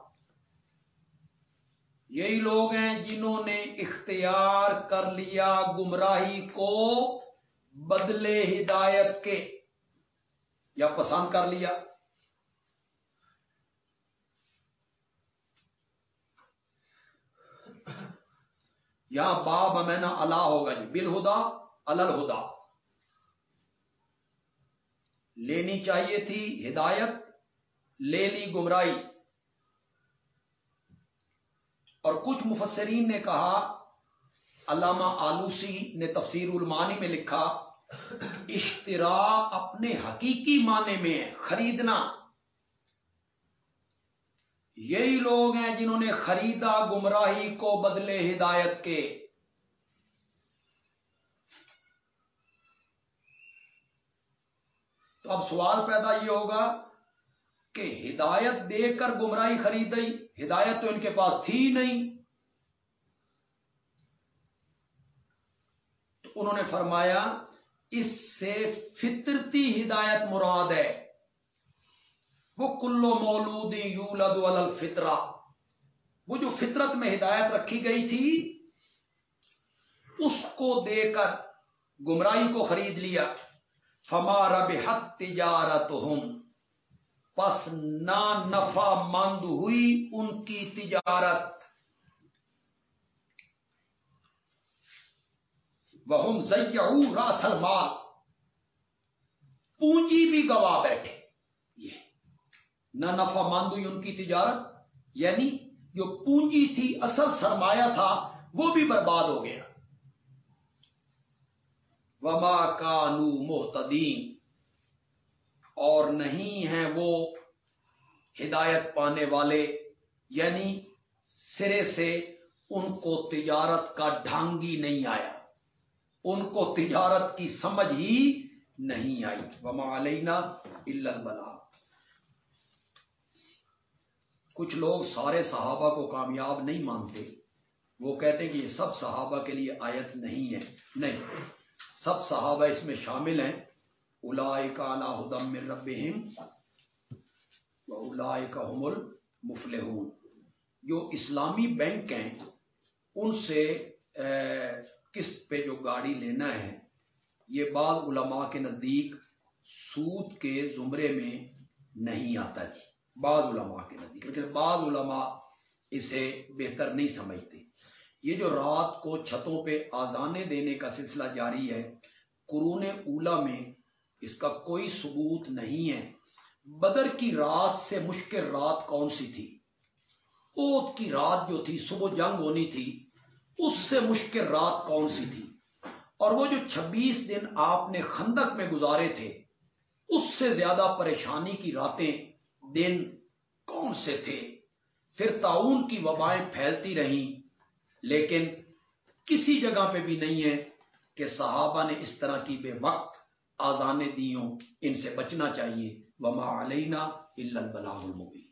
یہی لوگ ہیں جنہوں نے اختیار کر لیا گمراہی کو بدلے ہدایت کے، یا پسند کر لیا۔ یہاں باب امینا اللہ ہوگا جی بل ہدا الدا لینی چاہیے تھی ہدایت، لے لی گمراہی۔ اور کچھ مفسرین نے کہا، علامہ آلوسی نے تفسیر المانی میں لکھا اشترا اپنے حقیقی معنی میں خریدنا۔ یہی لوگ ہیں جنہوں نے خریدا گمراہی کو بدلے ہدایت کے۔ تو اب سوال پیدا یہ ہوگا کہ ہدایت دے کر گمراہی خریدی، ہدایت تو ان کے پاس تھی نہیں۔ تو انہوں نے فرمایا، اس سے فطرتی ہدایت مراد ہے۔ وہ کلو مولود یولد الفطرا وہ جو فطرت میں ہدایت رکھی گئی تھی، اس کو دے کر گمراہی کو خرید لیا۔ فمارا بحت تجارت ہوں پس نہ نفع مند ہوئی ان کی تجارت۔ وہ ضیع راسل مال پونجی بھی گوا بیٹھے۔ یہ نہ نفع مند ہوئی ان کی تجارت یعنی جو پونجی تھی، اصل سرمایہ تھا، وہ بھی برباد ہو گیا۔ وما کانو محتدین اور نہیں ہیں وہ ہدایت پانے والے یعنی سرے سے ان کو تجارت کا ڈھانگی نہیں آیا۔ ان کو تجارت کی سمجھ ہی نہیں آئی۔ وما علینا البلا کچھ لوگ سارے صحابہ کو کامیاب نہیں مانتے۔ وہ کہتے ہیں کہ یہ سب صحابہ کے لیے آیت نہیں ہے۔ نہیں، سب صحابہ اس میں شامل ہیں۔ الاائے کا اللہ رب کا حمل مفل جو اسلامی بینک ہیں، ان سے قسط پہ جو گاڑی لینا ہے، یہ بعض علماء کے نزدیک سود کے زمرے میں نہیں آتا جی۔ بعض علماء کے نزدیک لیکن بعض علماء اسے بہتر نہیں سمجھتے۔ یہ جو رات کو چھتوں پہ آزانے دینے کا سلسلہ جاری ہے، قرون اولا میں اس کا کوئی ثبوت نہیں ہے۔ بدر کی رات سے مشکل رات کون سی تھی؟ اوت کی رات جو تھی، صبح جنگ ہونی تھی، اس سے مشکل رات کون سی تھی؟ اور وہ جو چھبیس دن آپ نے خندق میں گزارے تھے، اس سے زیادہ پریشانی کی راتیں دن کون سے تھے؟ پھر تعاون کی وبائیں پھیلتی رہیں، لیکن کسی جگہ پہ بھی نہیں ہے کہ صحابہ نے اس طرح کی بے وقت آزانے دی ہوں، ان سے بچنا چاہیے۔ وما علینا البلاغ المبین